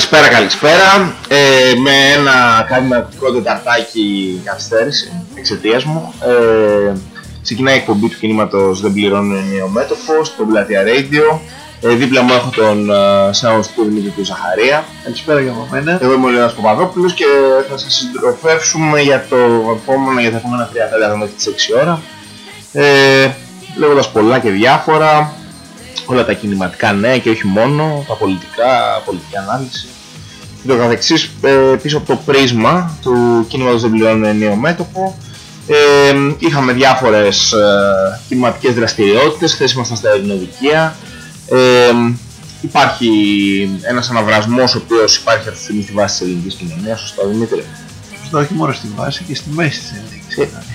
Καλησπέρα, καλησπέρα. Ε, με ένα καρδιματικό τεταρτάκι καθυστέρηση εξαιτίας μου. Ε, ξεκινάει η εκπομπή του κινήματος Δεν πληρώνω ενίο μέτωπο στο Πλατεία Radio. Ε, δίπλα μου έχω τον uh, του Δημήτρη του Ζαχαρία. Καλησπέρα για μένα. Εγώ είμαι ο Λεωνάς Παπαδόπουλος και θα σας συντροφεύσουμε για, το επόμενο, για τα επόμενα 30 μέχρι τις 6 ώρα. Ε, λέγοντας πολλά και διάφορα, όλα τα κινηματικά νέα και όχι μόνο, τα πολιτικά, πολιτική ανάλυση και το καθεξής ε, πίσω από το πρίσμα του κινήματος δεν πληρώνει νέο μέτωπο. Ε, είχαμε διάφορες ε, κινηματικές δραστηριότητες, χθες ήμασταν στα Ελληνοδικεία. Ε, υπάρχει ένας αναβρασμός ο οποίος υπάρχει αυτή τη στιγμή στη βάση της ελληνικής κοινωνίας, σωστά Δημήτρη; Σωστά, όχι μόνο στη βάση και στη μέση της ελληνικής κοινωνίας.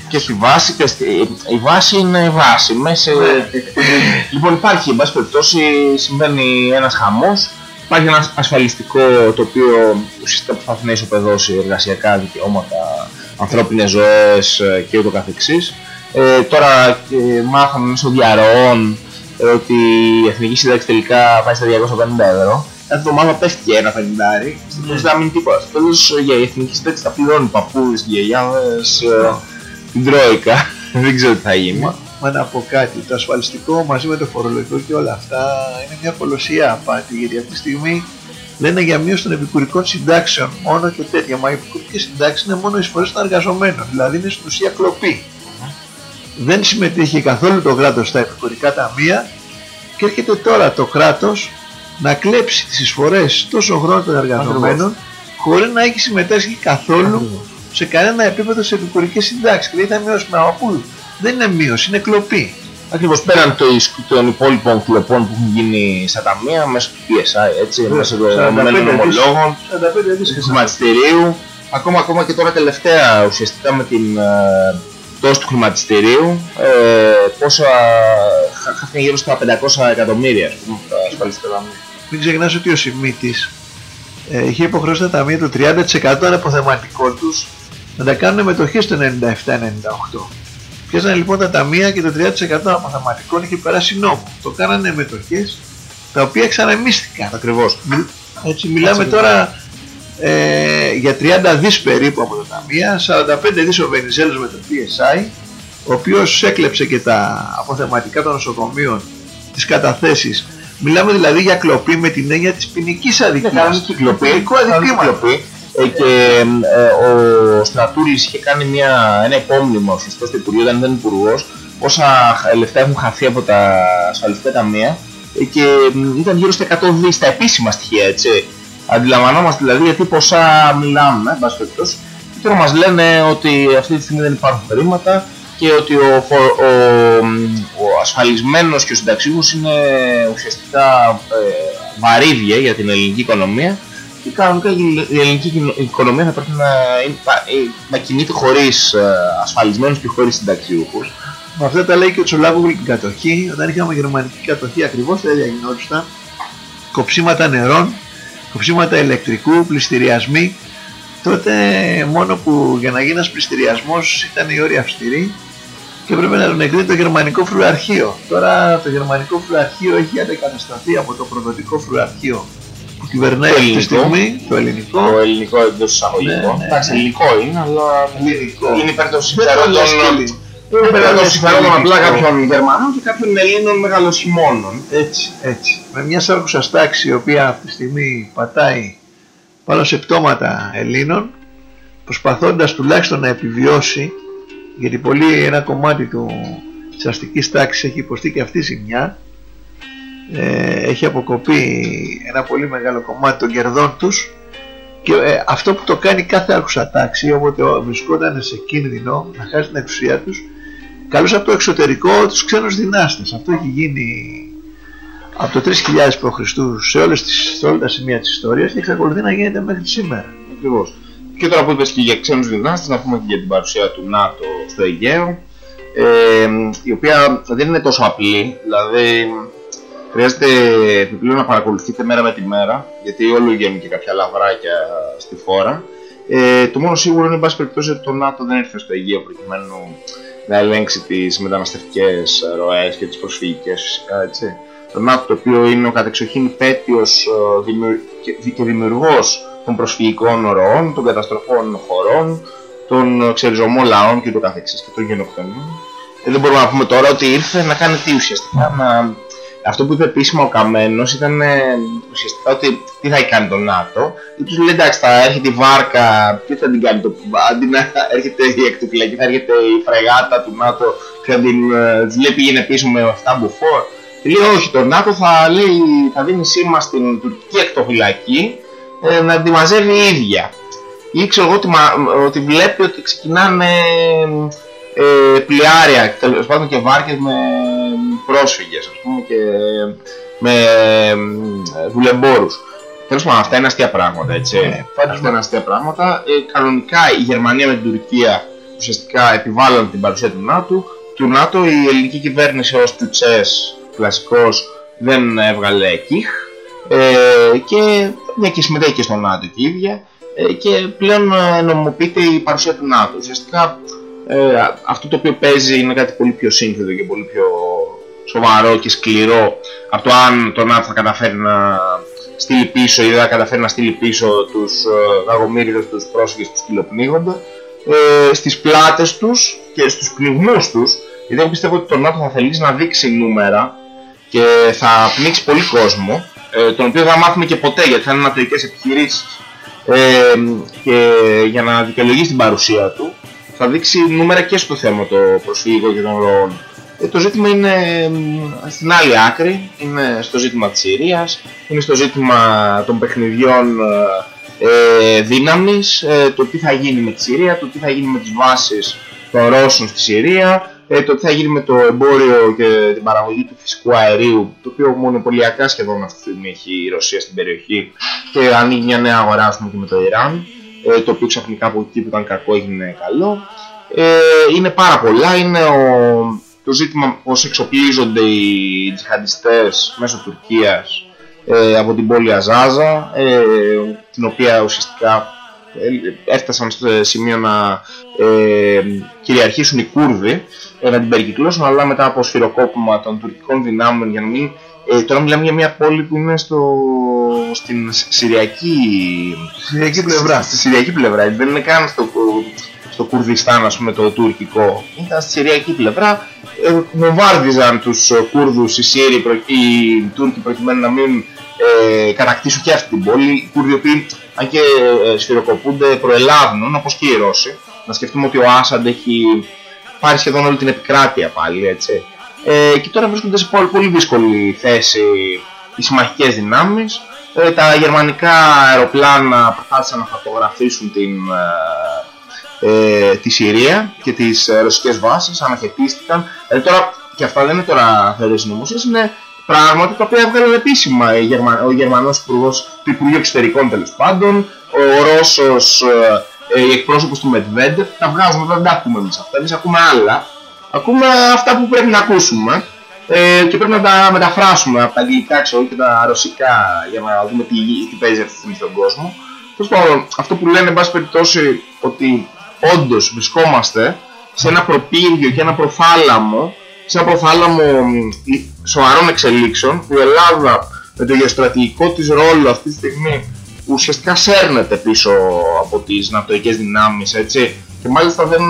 Και στη βάση και στη... η βάση είναι η βάση. Μέση... λοιπόν υπάρχει, εν πάση περιπτώσει, συμβαίνει ένας χαμός. Υπάρχει ένα ασφαλιστικό το οποίο ουσιαστικά προσπαθεί να ισοπεδώσει εργασιακά δικαιώματα, ανθρώπινες ζωές και ούτω καθεξής. Ε, τώρα ε, μάθαμε μέσω διαρροών ε, ότι η Εθνική Σύνταξη τελικά πάει στα 250 ευρώ. Κάθε εβδομάδα πέφτει και ένα φαγητάρι, στην ουσία να μην τίποτα. Τέλος για η Εθνική Σύνταξη τα πληρώνουν παππούδες και γιαγιάδες, ε, την Τρόικα. Δεν ξέρω τι θα γίνει. Μα να πω κάτι, το ασφαλιστικό μαζί με το φορολογικό και όλα αυτά είναι μια κολοσσία απάτη γιατί αυτή τη στιγμή λένε για μείωση των επικουρικών συντάξεων μόνο και τέτοια. Μα οι επικουρικές συντάξεις είναι μόνο εισφορές των εργαζομένων, δηλαδή είναι στην ουσία κλοπή. Δεν συμμετείχε καθόλου το κράτος στα επικουρικά ταμεία και έρχεται τώρα το κράτος να κλέψει τις εισφορές τόσο χρόνο των εργαζομένων χωρίς να έχει συμμετάσχει καθόλου σε κανένα επίπεδο σε επικουρικές συντάξεις. Και θα μειώσουμε από πού. Δεν είναι μείωση, είναι κλοπή. Ακριβώς πέραν των υπόλοιπων κλοπών που έχουν γίνει στα ταμεία μέσω του PSI, έτσι, μέσω των ενωμένων ομολόγων, του χρηματιστηρίου, ακόμα, ακόμα και τώρα τελευταία ουσιαστικά με την ε, πτώση του χρηματιστηρίου, ε, πόσα χάθηκαν γύρω στα 500 εκατομμύρια, ας πούμε, τα ασφαλιστικά ταμεία. Μην ξεχνάς ότι ο Σιμίτης ε, είχε υποχρεώσει τα ταμεία του 30% των αποθεματικών τους να τα κάνουν μετοχές το 97-98. Πιάσανε λοιπόν τα ταμεία και το 30% των αποθεματικών είχε περάσει νόμο. Το κάνανε μετοχές τα οποία ξαναμίστηκαν. Ακριβώς. Έτσι μιλάμε τώρα ε, για 30 δις περίπου από τα ταμεία, 45 δις ο Βενιζέλος με το PSI, ο οποίος έκλεψε και τα αποθεματικά των νοσοκομείων, τις καταθέσεις. Μιλάμε δηλαδή για κλοπή με την έννοια της ποινικής αδικίας. Ναι, κανονική κλοπή. κλοπή. Ε, και ε, ο Στρατούλης είχε κάνει μια, ένα υπόμνημα ουσιαστικά στο Υπουργείο όταν ήταν υπουργός πόσα λεφτά έχουν χαθεί από τα ασφαλιστικά ταμεία ε, και ήταν γύρω στα 100 δις τα επίσημα στοιχεία έτσι. Αντιλαμβανόμαστε δηλαδή γιατί ποσά μιλάμε, εν πάση περιπτώσει. Και τώρα μας λένε ότι αυτή τη στιγμή δεν υπάρχουν χρήματα και ότι ο, ο, ο ασφαλισμένος και ο συνταξίβος είναι ουσιαστικά ε, βαρύδια για την ελληνική οικονομία και κανονικά η ελληνική οικονομία θα πρέπει να, να κινείται χωρίς ασφαλισμένους και χωρίς συνταξιούχους. Με αυτά τα λέει και ο Τσολάβογλου την κατοχή, όταν είχαμε γερμανική κατοχή ακριβώς τα ίδια γινόντουσαν. Κοψίματα νερών, κοψίματα ηλεκτρικού, πληστηριασμοί. Τότε μόνο που για να γίνει ένας πληστηριασμός ήταν η όρια αυστηρή και έπρεπε να τον εγκρίνει το γερμανικό φρουαρχείο. Τώρα το γερμανικό φρουαρχείο έχει αντεκατασταθεί από το προδοτικό φρουαρχείο που κυβερνάει αυτή τη στιγμή, το ελληνικό. Το ελληνικό εντός εισαγωγικών. Ναι, ναι, Εντάξει, ναι. ελληνικό είναι, αλλά ελληνικό. είναι υπέρ των συμφερόντων. Είναι υπέρ των συμφερόντων απλά κάποιων Γερμανών και κάποιων Ελλήνων μεγαλοσχημόνων. Έτσι, έτσι. Με μια σάρκουσα στάξη η οποία αυτή τη στιγμή πατάει πάνω σε πτώματα Ελλήνων, προσπαθώντας τουλάχιστον να επιβιώσει, γιατί πολύ ένα κομμάτι του, της αστικής τάξης έχει υποστεί και αυτή η ζημιά, ε, έχει αποκοπεί ένα πολύ μεγάλο κομμάτι των κερδών τους και ε, αυτό που το κάνει κάθε άρχουσα τάξη όποτε βρισκόταν σε κίνδυνο να χάσει την εξουσία τους καλούσε από το εξωτερικό τους ξένους δυνάστες αυτό έχει γίνει από το 3000 π.Χ. Σε, όλες τις, σε όλα τα σημεία της ιστορίας και εξακολουθεί να γίνεται μέχρι σήμερα Ακριβώς. Και τώρα που είπες και για ξένους δυνάστες να πούμε και για την παρουσία του ΝΑΤΟ στο Αιγαίο ε, η οποία δεν είναι τόσο απλή δηλαδή Χρειάζεται επιπλέον να παρακολουθείτε μέρα με τη μέρα, γιατί όλο γίνουν και κάποια λαβράκια στη φόρα. Ε, το μόνο σίγουρο είναι, εν πάση περιπτώσει, ότι το ΝΑΤΟ δεν ήρθε στο Αιγαίο προκειμένου να ελέγξει τις μεταναστευτικές ροές και τις προσφυγικές φυσικά. Έτσι. το ΝΑΤΟ το οποίο είναι ο κατεξοχήν πέτειος ε, και δημιουργός των προσφυγικών ροών, των καταστροφών χωρών, των ξεριζωμών λαών και το καθεξής και των γενοκτονίων. Ε, δεν μπορούμε να πούμε τώρα ότι ήρθε να κάνει τι ουσιαστικά, να... αυτό που είπε επίσημα ο Καμένος ήταν ε, ουσιαστικά ότι τι θα κάνει το ΝΑΤΟ και τους λέει εντάξει θα έρχεται η βάρκα, τι θα την κάνει το αντί να έρχεται η εκτοφυλακή θα έρχεται η φρεγάτα του ΝΑΤΟ και θα την ε, λέει πήγαινε πίσω με 7 μπουφόρ. Λέει όχι, το ΝΑΤΟ θα, λέει, θα δίνει σήμα στην τουρκική εκτοφυλακή ε, να τη μαζεύει η ίδια. Ή ξέρω εγώ ότι, ότι βλέπει ότι ξεκινάνε ε, πλοιάρια, τέλος πάντων και βάρκες με πρόσφυγες, ας πούμε, και με ε, δουλεμπόρους. Τέλος πάντων, αυτά είναι αστεία πράγματα, έτσι. Ναι, αυτά είναι αστεία πράγματα. Ε, κανονικά η Γερμανία με την Τουρκία ουσιαστικά επιβάλλουν την παρουσία του ΝΑΤΟ. Του ΝΑΤΟ η ελληνική κυβέρνηση ως του ΤΣΕΣ, κλασικός, δεν έβγαλε κιχ. Ε, και μια και συμμετέχει και στο ΝΑΤΟ και η ίδια. Ε, και πλέον ε, νομιμοποιείται η παρουσία του ΝΑΤΟ. Ουσιαστικά ε, αυτό το οποίο παίζει είναι κάτι πολύ πιο σύνθετο και πολύ πιο σοβαρό και σκληρό από το αν το ΝΑΤΟ θα καταφέρει να στείλει πίσω ή δεν θα καταφέρει να στείλει πίσω τους δαγομύριδες, τους πρόσφυγες που σκυλοπνίγονται ε, στις πλάτες τους και στους πνιγμούς τους γιατί εγώ πιστεύω ότι το ΝΑΤΟ θα θελήσει να δείξει νούμερα και θα πνίξει πολύ κόσμο ε, τον οποίο δεν θα μάθουμε και ποτέ γιατί θα είναι νατοικές επιχειρήσεις ε, και για να δικαιολογήσει την παρουσία του θα δείξει νούμερα και στο θέμα το προσφύγικο και των ροών. Ε, το ζήτημα είναι στην άλλη άκρη, είναι στο ζήτημα της Συρίας, είναι στο ζήτημα των παιχνιδιών ε, δύναμης, ε, το τι θα γίνει με τη Συρία, το τι θα γίνει με τις βάσεις των Ρώσων στη Συρία, ε, το τι θα γίνει με το εμπόριο και την παραγωγή του φυσικού αερίου, το οποίο μονοπωλιακά σχεδόν αυτή τη στιγμή έχει η Ρωσία στην περιοχή και ανοίγει μια νέα αγορά και με το Ιράν, ε, το οποίο ξαφνικά από εκεί που ήταν κακό έγινε καλό. Ε, είναι πάρα πολλά, είναι ο, το ζήτημα πώς εξοπλίζονται οι τζιχαντιστές μέσω Τουρκίας ε, από την πόλη Αζάζα, ε, την οποία ουσιαστικά ε, έφτασαν στο σημείο να ε, κυριαρχήσουν οι Κούρδοι, ε, να την περικυκλώσουν, αλλά μετά από σφυροκόπημα των τουρκικών δυνάμεων για να μην... Ε, τώρα μιλάμε για μια πόλη που είναι στο, στην Συριακή, Συριακή πλευρά. Στη Συριακή πλευρά, δεν είναι καν στο, στο Κουρδιστάν, ας πούμε, το τουρκικό. Ήταν στη Συριακή πλευρά, ε, βομβάρδιζαν τους Κούρδους οι Σύριοι, οι Τούρκοι προκειμένου να μην ε, κατακτήσουν και αυτή την πόλη. Οι Κούρδοι, οποίοι αν και ε, σφυροκοπούνται, προελάβουν, όπως και οι Ρώσοι. Να σκεφτούμε ότι ο Άσαντ έχει πάρει σχεδόν όλη την επικράτεια πάλι, έτσι. Ε, και τώρα βρίσκονται σε πολύ, πολύ δύσκολη θέση οι συμμαχικές δυνάμεις. Ε, τα γερμανικά αεροπλάνα προσπάθησαν να φωτογραφίσουν την, ε, ε, τη Συρία και τις ε, ρωσικές βάσεις, αναχαιτίστηκαν. Ε, τώρα, και αυτά δεν είναι τώρα θεωρίες νομοσίες, είναι πράγματα τα οποία έβγαλαν επίσημα ο Γερμανός Υπουργός του Υπουργείου Εξωτερικών τέλος πάντων, ο Ρώσος ε, οι εκπρόσωπος του Μετβέντεφ, τα βγάζουμε, δεν τα ακούμε εμείς αυτά, εμείς ακούμε άλλα. Ακούμε αυτά που πρέπει να ακούσουμε ε, και πρέπει να τα μεταφράσουμε από τα αγγλικά ξέρω, και τα ρωσικά για να δούμε τι, τι παίζει αυτή τη στιγμή στον κόσμο. Τέλος πάντων, αυτό που λένε, εν πάση περιπτώσει, ότι όντως βρισκόμαστε σε ένα προπύργιο και ένα προθάλαμο, σε ένα προθάλαμο σοβαρών εξελίξεων, που η Ελλάδα με το γεωστρατηγικό της ρόλο αυτή τη στιγμή ουσιαστικά σέρνεται πίσω από τις ναυτοικές δυνάμεις, έτσι, και μάλιστα δεν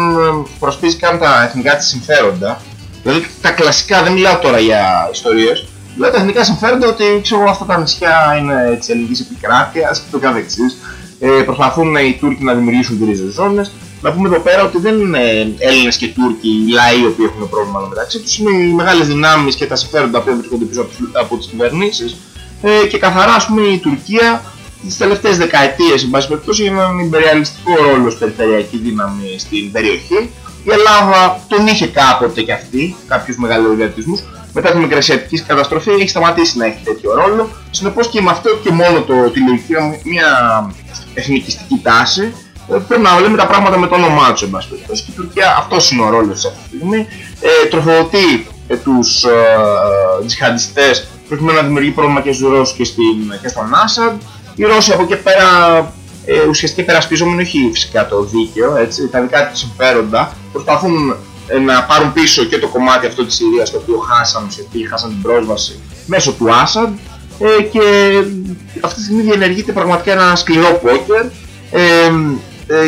προσπίζει καν τα εθνικά της συμφέροντα. Δηλαδή τα κλασικά, δεν μιλάω τώρα για ιστορίες, μιλάω τα εθνικά συμφέροντα ότι ξέρω αυτά τα νησιά είναι της ελληνικής επικράτειας και το καθεξής. Ε, προσπαθούν οι Τούρκοι να δημιουργήσουν τρίζες ζώνες. Να πούμε εδώ πέρα ότι δεν είναι Έλληνες και Τούρκοι οι λαοί οι οποίοι έχουν πρόβλημα μεταξύ τους, είναι οι μεγάλες δυνάμεις και τα συμφέροντα που βρίσκονται πίσω από τις κυβερνήσεις ε, και καθαρά ας πούμε η Τουρκία τις τελευταίες δεκαετίες, εν πάση περιπτώσει, για έναν υπεριαλιστικό ρόλο στην περιφερειακή δύναμη στην περιοχή. Η Ελλάδα τον είχε κάποτε και αυτή, κάποιους μεγαλοειδιατισμούς. Μετά τη μικρασιατικής καταστροφή έχει σταματήσει να έχει τέτοιο ρόλο. Συνεπώς και με αυτό και μόνο το, τη λογική, μια εθνικιστική τάση, ε, πρέπει να λέμε τα πράγματα με το όνομά τους, εν πάση περιπτώσει. Και η Τουρκία αυτός είναι ο ρόλος της αυτή τη στιγμή. Ε, τροφοδοτεί ε, τους ε, ε, τζιχαντιστές προκειμένου να δημιουργεί πρόβλημα και στους Ρώσους και, στην, και στον Άσαντ οι Ρώσοι από εκεί πέρα ε, ουσιαστικά υπερασπίζομενοι όχι φυσικά το δίκαιο, έτσι, τα δικά τους συμφέροντα, προσπαθούν ε, να πάρουν πίσω και το κομμάτι αυτό της Συρίας το οποίο χάσαν ουσιαστικά, χάσαν την πρόσβαση μέσω του Άσαντ ε, και αυτή τη στιγμή διενεργείται πραγματικά ένα σκληρό πόκερ. Ε, ε,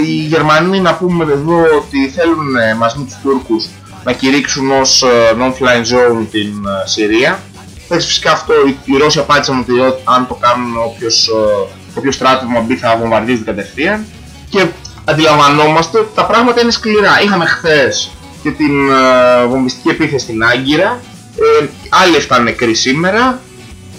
οι Γερμανοί να πούμε εδώ ότι θέλουν ε, μαζί με τους Τούρκους να κηρύξουν ως non-flying zone την Συρία. Φυσικά αυτό οι Ρώσοι απάντησαν ότι αν το κάνουν όποιος, όποιος στράτευμα μπει θα βομβαρδίζει κατευθείαν και αντιλαμβανόμαστε ότι τα πράγματα είναι σκληρά. Είχαμε χθες και την ε, βομβιστική επίθεση στην Άγκυρα, ε, άλλοι έφτανε νεκροί σήμερα,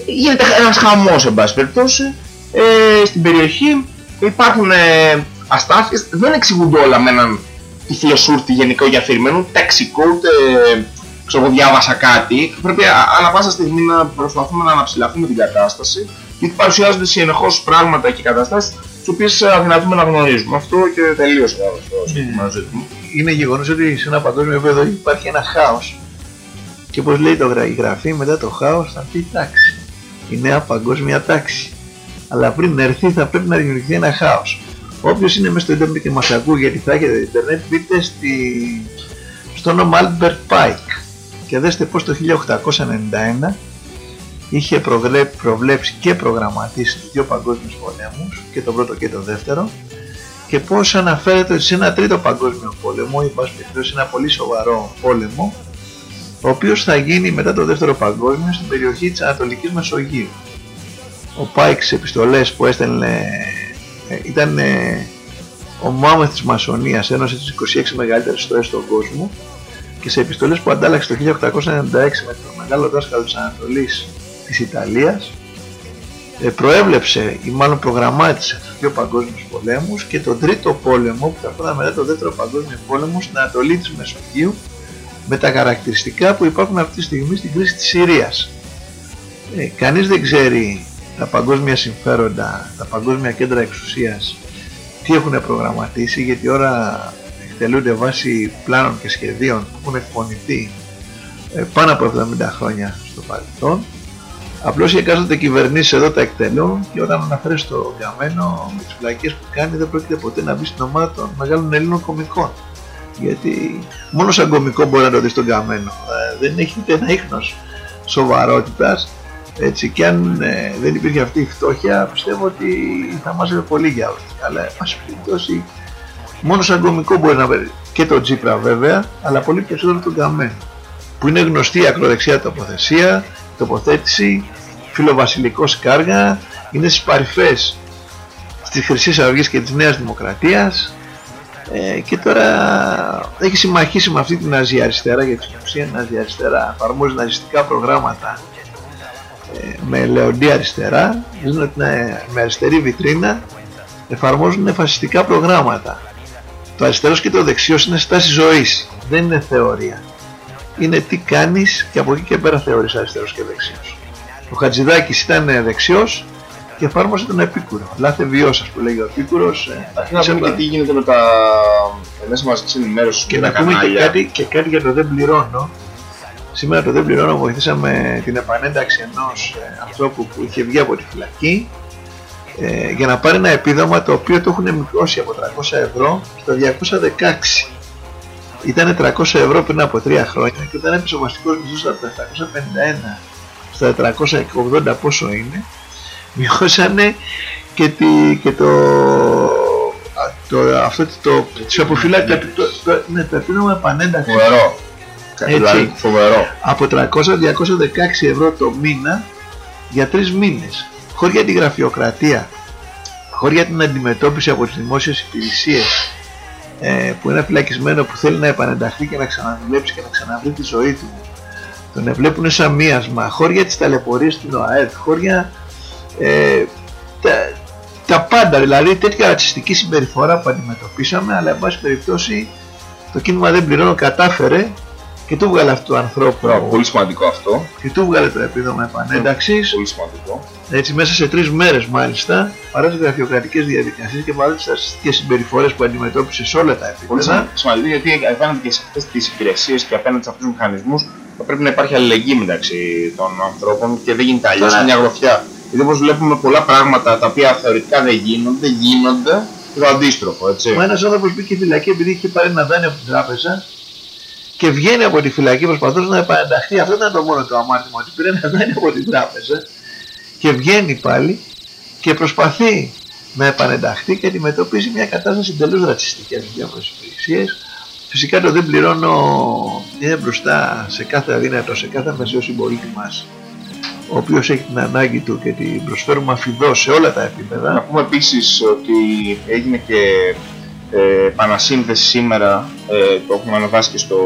γίνεται ένας χαμός εν πάση περιπτώσει ε, στην περιοχή, υπάρχουν ε, αστάθειες, δεν εξηγούνται όλα με έναν τυφλοσούρτη γενικό για αφηρημένο, ταξικό, ούτε ξέρω διάβασα κάτι, πρέπει ανά πάσα στιγμή να προσπαθούμε να αναψηλαθούμε την κατάσταση γιατί παρουσιάζονται συνεχώς πράγματα και καταστάσεις τις οποίες αδυνατούμε να γνωρίζουμε. Αυτό και τελείωσε το συγκεκριμένο ζήτημα. Είναι γεγονός ότι σε ένα παγκόσμιο επίπεδο υπάρχει ένα χάος και όπως λέει το η γραφή μετά το χάος θα έρθει η τάξη. Η νέα παγκόσμια τάξη. Αλλά πριν έρθει θα πρέπει να δημιουργηθεί ένα χάος. Όποιος είναι μέσα στο ίντερνετ και μας ακούει γιατί θα έχετε ίντερνετ μπείτε στη... στο όνομα Albert Pike και δέστε πως το 1891 είχε προβλέψει και προγραμματίσει τους δύο παγκόσμιους πολέμους και τον πρώτο και τον δεύτερο και πως αναφέρεται σε ένα τρίτο παγκόσμιο πόλεμο ή πάση περιπτώσει ένα πολύ σοβαρό πόλεμο ο οποίος θα γίνει μετά το δεύτερο παγκόσμιο στην περιοχή της Ανατολικής Μεσογείου. Ο Πάικ σε επιστολές που έστελνε ε, ήταν ε, ο μάμος της Μασονίας, ένωσε τις 26 μεγαλύτερες ιστορίες στον κόσμο και σε επιστολές που αντάλλαξε το 1896 με τον μεγάλο δάσκαλο της Ανατολής της Ιταλίας ε, προέβλεψε ή μάλλον προγραμμάτισε τους δύο παγκόσμιους πολέμους και τον τρίτο πόλεμο που θα έρθει μετά το δεύτερο παγκόσμιο πόλεμο στην Ανατολή της Μεσογείου με τα χαρακτηριστικά που υπάρχουν αυτή τη στιγμή στην κρίση της Συρίας. Ε, κανείς δεν ξέρει τα παγκόσμια συμφέροντα, τα παγκόσμια κέντρα εξουσίας τι έχουν προγραμματίσει γιατί ώρα εκτελούνται βάσει πλάνων και σχεδίων που έχουν εκπονηθεί ε, πάνω από 70 χρόνια στο παρελθόν Απλώς οι εκάστοτε κυβερνήσεις εδώ τα εκτελούν και όταν αναφέρει στο Γαμμένο με τις φυλακές που κάνει δεν πρόκειται ποτέ να μπει στην ομάδα των μεγάλων Ελλήνων κομικών. Γιατί μόνο σαν κομικό μπορεί να το δεις στον Γαμμένο. Ε, δεν έχει ούτε ένα ίχνος σοβαρότητας. Έτσι, και αν ε, δεν υπήρχε αυτή η φτώχεια, πιστεύω ότι θα μάζευε πολύ για όλους. Αλλά, εν πάση περιπτώσει, μόνο σαν κομικό μπορεί να βρει και τον Τζίπρα βέβαια, αλλά πολύ περισσότερο τον Καμένο. Που είναι γνωστή η ακροδεξιά τοποθεσία, τοποθέτηση, φιλοβασιλικός σκάργα, είναι στις παρυφές της Χρυσής Αυγής και της Νέας Δημοκρατίας ε, και τώρα έχει συμμαχίσει με αυτή την ναζιαριστερά γιατί στην ουσία η ναζιαριστερά εφαρμόζει ναζιστικά προγράμματα ε, με λεοντή αριστερά δηλαδή με αριστερή βιτρίνα εφαρμόζουν φασιστικά προγράμματα το αριστερός και το δεξιός είναι στάση ζωής δεν είναι θεωρία είναι τι κάνεις και από εκεί και πέρα θεωρείς αριστερός και δεξιός. Ο Χατζηδάκης ήταν δεξιός και εφάρμοσε τον Επίκουρο. Λάθε βιώσας που λέγει ο Επίκουρος. Ε, να πούμε και τι γίνεται με τα μέσα μαζικής ενημέρωσης και να πούμε και κάτι, και κάτι για το δεν πληρώνω. Σήμερα το δεν πληρώνω βοηθήσαμε την επανένταξη ενός ε, ανθρώπου που είχε βγει από τη φυλακή ε, για να πάρει ένα επίδομα το οποίο το έχουν μικρώσει από 300 ευρώ στο 216 ήταν 300 ευρώ πριν από 3 χρόνια και όταν έπεσε ο βασικός μισθός από τα 751 στα 480 πόσο είναι μειώσανε και, τη, και το, το, αυτό το, τις αποφυλάκια το, το, ναι, το επίδομα επανένταξης. Φοβερό έτσι, φοβερό. Από 300-216 ευρώ το μήνα για 3 μήνες. Χωρίς για την γραφειοκρατία χωρίς για την αντιμετώπιση από τις δημόσιες υπηρεσίες ε, που είναι φυλακισμένο που θέλει να επανενταχθεί και να ξαναδουλέψει και να ξαναβρει τη ζωή του. Τον βλέπουν σαν μίασμα. Χώρια της ταλαιπωρίας στην ΟΑΕΔ χώρια ε, τα, τα πάντα. Δηλαδή τέτοια ρατσιστική συμπεριφορά που αντιμετωπίσαμε αλλά εν πάση περιπτώσει το κίνημα δεν πληρώνω. Κατάφερε και του βγάλε αυτό το ανθρώπου. πολύ σημαντικό αυτό. Και του βγάλε το επίδομα επανένταξης. Πολύ σημαντικό. Έτσι μέσα σε τρεις μέρες μάλιστα, παρά τις γραφειοκρατικές διαδικασίες και παρά τις αστικές συμπεριφορές που αντιμετώπισε σε όλα τα επίπεδα. Πολύ σημαντικό γιατί απέναντι και σε αυτές τις υπηρεσίες και απέναντι σε αυτούς τους μηχανισμούς θα πρέπει να υπάρχει αλληλεγγύη μεταξύ των ανθρώπων και δεν γίνεται αλλιώς μια γροθιά. Γιατί όπως βλέπουμε πολλά πράγματα τα οποία θεωρητικά δεν γίνονται, γίνονται το αντίστροφο, έτσι. Μα ένας άνθρωπος μπήκε φυλακή επειδή είχε πάρει ένα δάνειο από την τράπεζα και βγαίνει από τη φυλακή προσπαθώντας να επανενταχθεί. Αυτό ήταν το μόνο το αμάρτημα, ότι πήρε να βγαίνει από την τράπεζα και βγαίνει πάλι και προσπαθεί να επανενταχθεί και αντιμετωπίζει μια κατάσταση εντελώς ρατσιστική από διάφορες υπηρεσίες. Φυσικά το δεν πληρώνω, είναι μπροστά σε κάθε αδύνατο, σε κάθε μεσαίο συμπολίτη μας ο οποίος έχει την ανάγκη του και την προσφέρουμε αφιδό σε όλα τα επίπεδα. Να πούμε επίσης ότι έγινε και ε, επανασύνθεση σήμερα, ε, το έχουμε ανεβάσει και στο,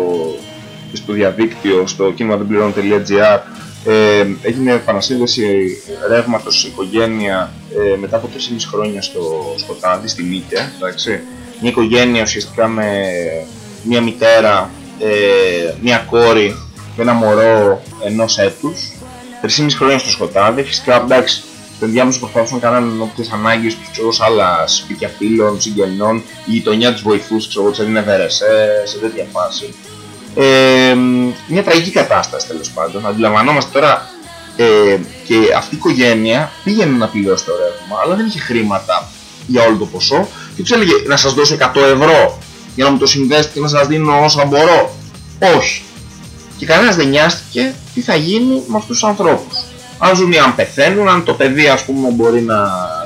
και στο διαδίκτυο, στο κίνηματοπληρών.gr ε, έγινε επανασύνδεση ρεύματος οικογένεια ε, μετά από 3,5 χρόνια στο Σκοτάδι, στη Νίκαια, εντάξει. Μια οικογένεια ουσιαστικά με μια μητέρα, ε, μια κόρη και ένα μωρό ενός έτους 3,5 χρόνια στο σκοτάδι. Φυσικά εντάξει, στο ενδιάμεσο προσπαθούσαν να κάνουν όποιες ανάγκες τους ξέρω, σε άλλα σπίτια φίλων, συγγενών, η γειτονιά τους βοηθούσε, ξέρω, τους έδινε βερεσέ, σε τέτοια φάση. Ε, μια τραγική κατάσταση τέλος πάντων. Αντιλαμβανόμαστε τώρα ε, και αυτή η οικογένεια πήγαινε να πληρώσει το ρεύμα, αλλά δεν είχε χρήματα για όλο το ποσό και τους έλεγε να σας δώσω 100 ευρώ για να μου το συνδέσετε και να σας δίνω όσα μπορώ. Όχι και κανένας δεν νοιάστηκε τι θα γίνει με αυτούς τους ανθρώπους. Αν ζουν ή αν πεθαίνουν, αν το παιδί ας πούμε μπορεί να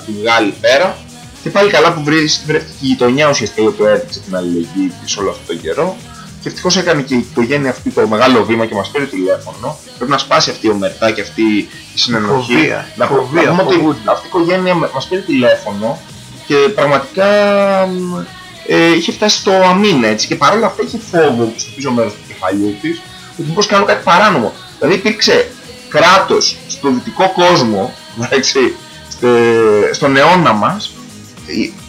τη βγάλει πέρα και πάλι καλά που βρέθηκε η γειτονιά ουσιαστικά η οποία έδειξε την αλληλεγγύη της όλο αυτό τον καιρό και ευτυχώς έκανε και η οικογένεια αυτή το μεγάλο βήμα και μας πήρε τηλέφωνο. Πρέπει να σπάσει αυτή η ομερτά και αυτή η συνενοχή. Φοβία, να φοβία, πούμε ότι αυτή η οικογένεια μας πήρε τηλέφωνο και πραγματικά ε, είχε φτάσει στο αμήν έτσι και παρόλα αυτά είχε φόβο στο πίσω μέρος του κεφαλιού της ότι μήπως κάνω κάτι παράνομο. Δηλαδή υπήρξε κράτος στο δυτικό κόσμο, εντάξει, στον αιώνα μας,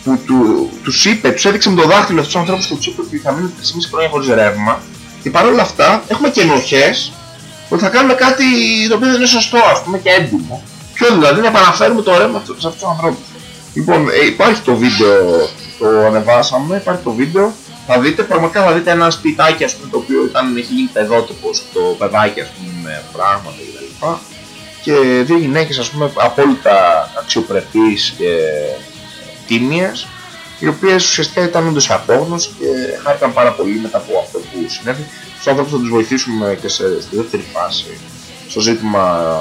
που του, τους είπε, τους έδειξε με το δάχτυλο αυτούς τους ανθρώπους και τους είπε ότι θα μείνουν 3,5 χρόνια χωρίς ρεύμα και παρόλα αυτά έχουμε και ενοχές ότι θα κάνουμε κάτι το οποίο δεν είναι σωστό, ας πούμε και έντιμο. Ποιο δηλαδή, να επαναφέρουμε το ρεύμα σε αυτούς τους ανθρώπους. Λοιπόν, ε, υπάρχει το βίντεο, το ανεβάσαμε, υπάρχει το βίντεο, θα δείτε, πραγματικά θα δείτε ένα σπιτάκι ας πούμε, το οποίο ήταν, έχει γίνει παιδότυπος, το παιδάκι ας πούμε, με πράγματα κτλ. Και δύο γυναίκες ας πούμε απόλυτα αξιοπρεπείς και τίμιες, οι οποίες ουσιαστικά ήταν όντως απόγνωσοι και χάρηκαν πάρα πολύ μετά από αυτό που συνέβη. Στους άνθρωπους θα τους βοηθήσουμε και σε, στη δεύτερη φάση στο ζήτημα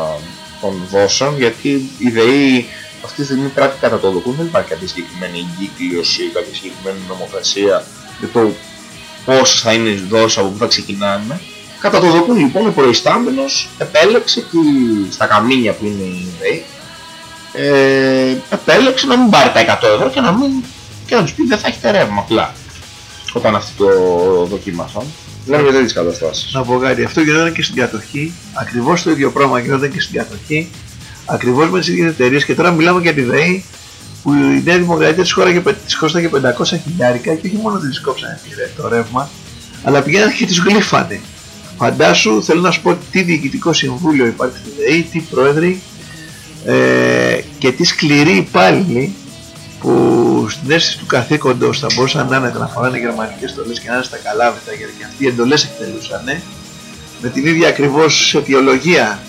των δόσεων, γιατί η ΔΕΗ αυτή τη στιγμή πράττει κατά το δοκούν, δεν υπάρχει κάποια συγκεκριμένη εγκύκλωση, κάποια συγκεκριμένη νομοθεσία για το πόσες θα είναι οι δόσεις από που θα ξεκινάμε. Κατά το δοκούν λοιπόν ο προϊστάμενος επέλεξε και στα καμίνια που είναι η ΔΕΗ ε, επέλεξε να μην πάρει τα 100 ευρώ και να, μην, και να τους πει δεν θα έχετε ρεύμα απλά όταν αυτοί το δοκίμασαν. Λέμε για τέτοιες καταστάσεις. Να πω κάτι, αυτό γινόταν και στην διαδοχή, ακριβώς το ίδιο πράγμα γινόταν και στην διαδοχή, ακριβώς με τις ίδιες εταιρείες και τώρα μιλάμε για τη ΔΕΗ που η Νέα Δημοκρατία της χώρα της και 500 χιλιάρικα και όχι μόνο της κόψανε το ρεύμα, αλλά πηγαίνανε και τις γλύφανε. Φαντάσου, θέλω να σου πω τι διοικητικό συμβούλιο υπάρχει στη ΔΕΗ, τι πρόεδροι ε, και τι σκληροί υπάλληλοι που στην αίσθηση του καθήκοντος θα μπορούσαν να είναι να φοράνε γερμανικές στολές και να είναι στα καλάβητα γιατί και αυτοί οι εντολές εκτελούσαν με την ίδια ακριβώς αιτιολογία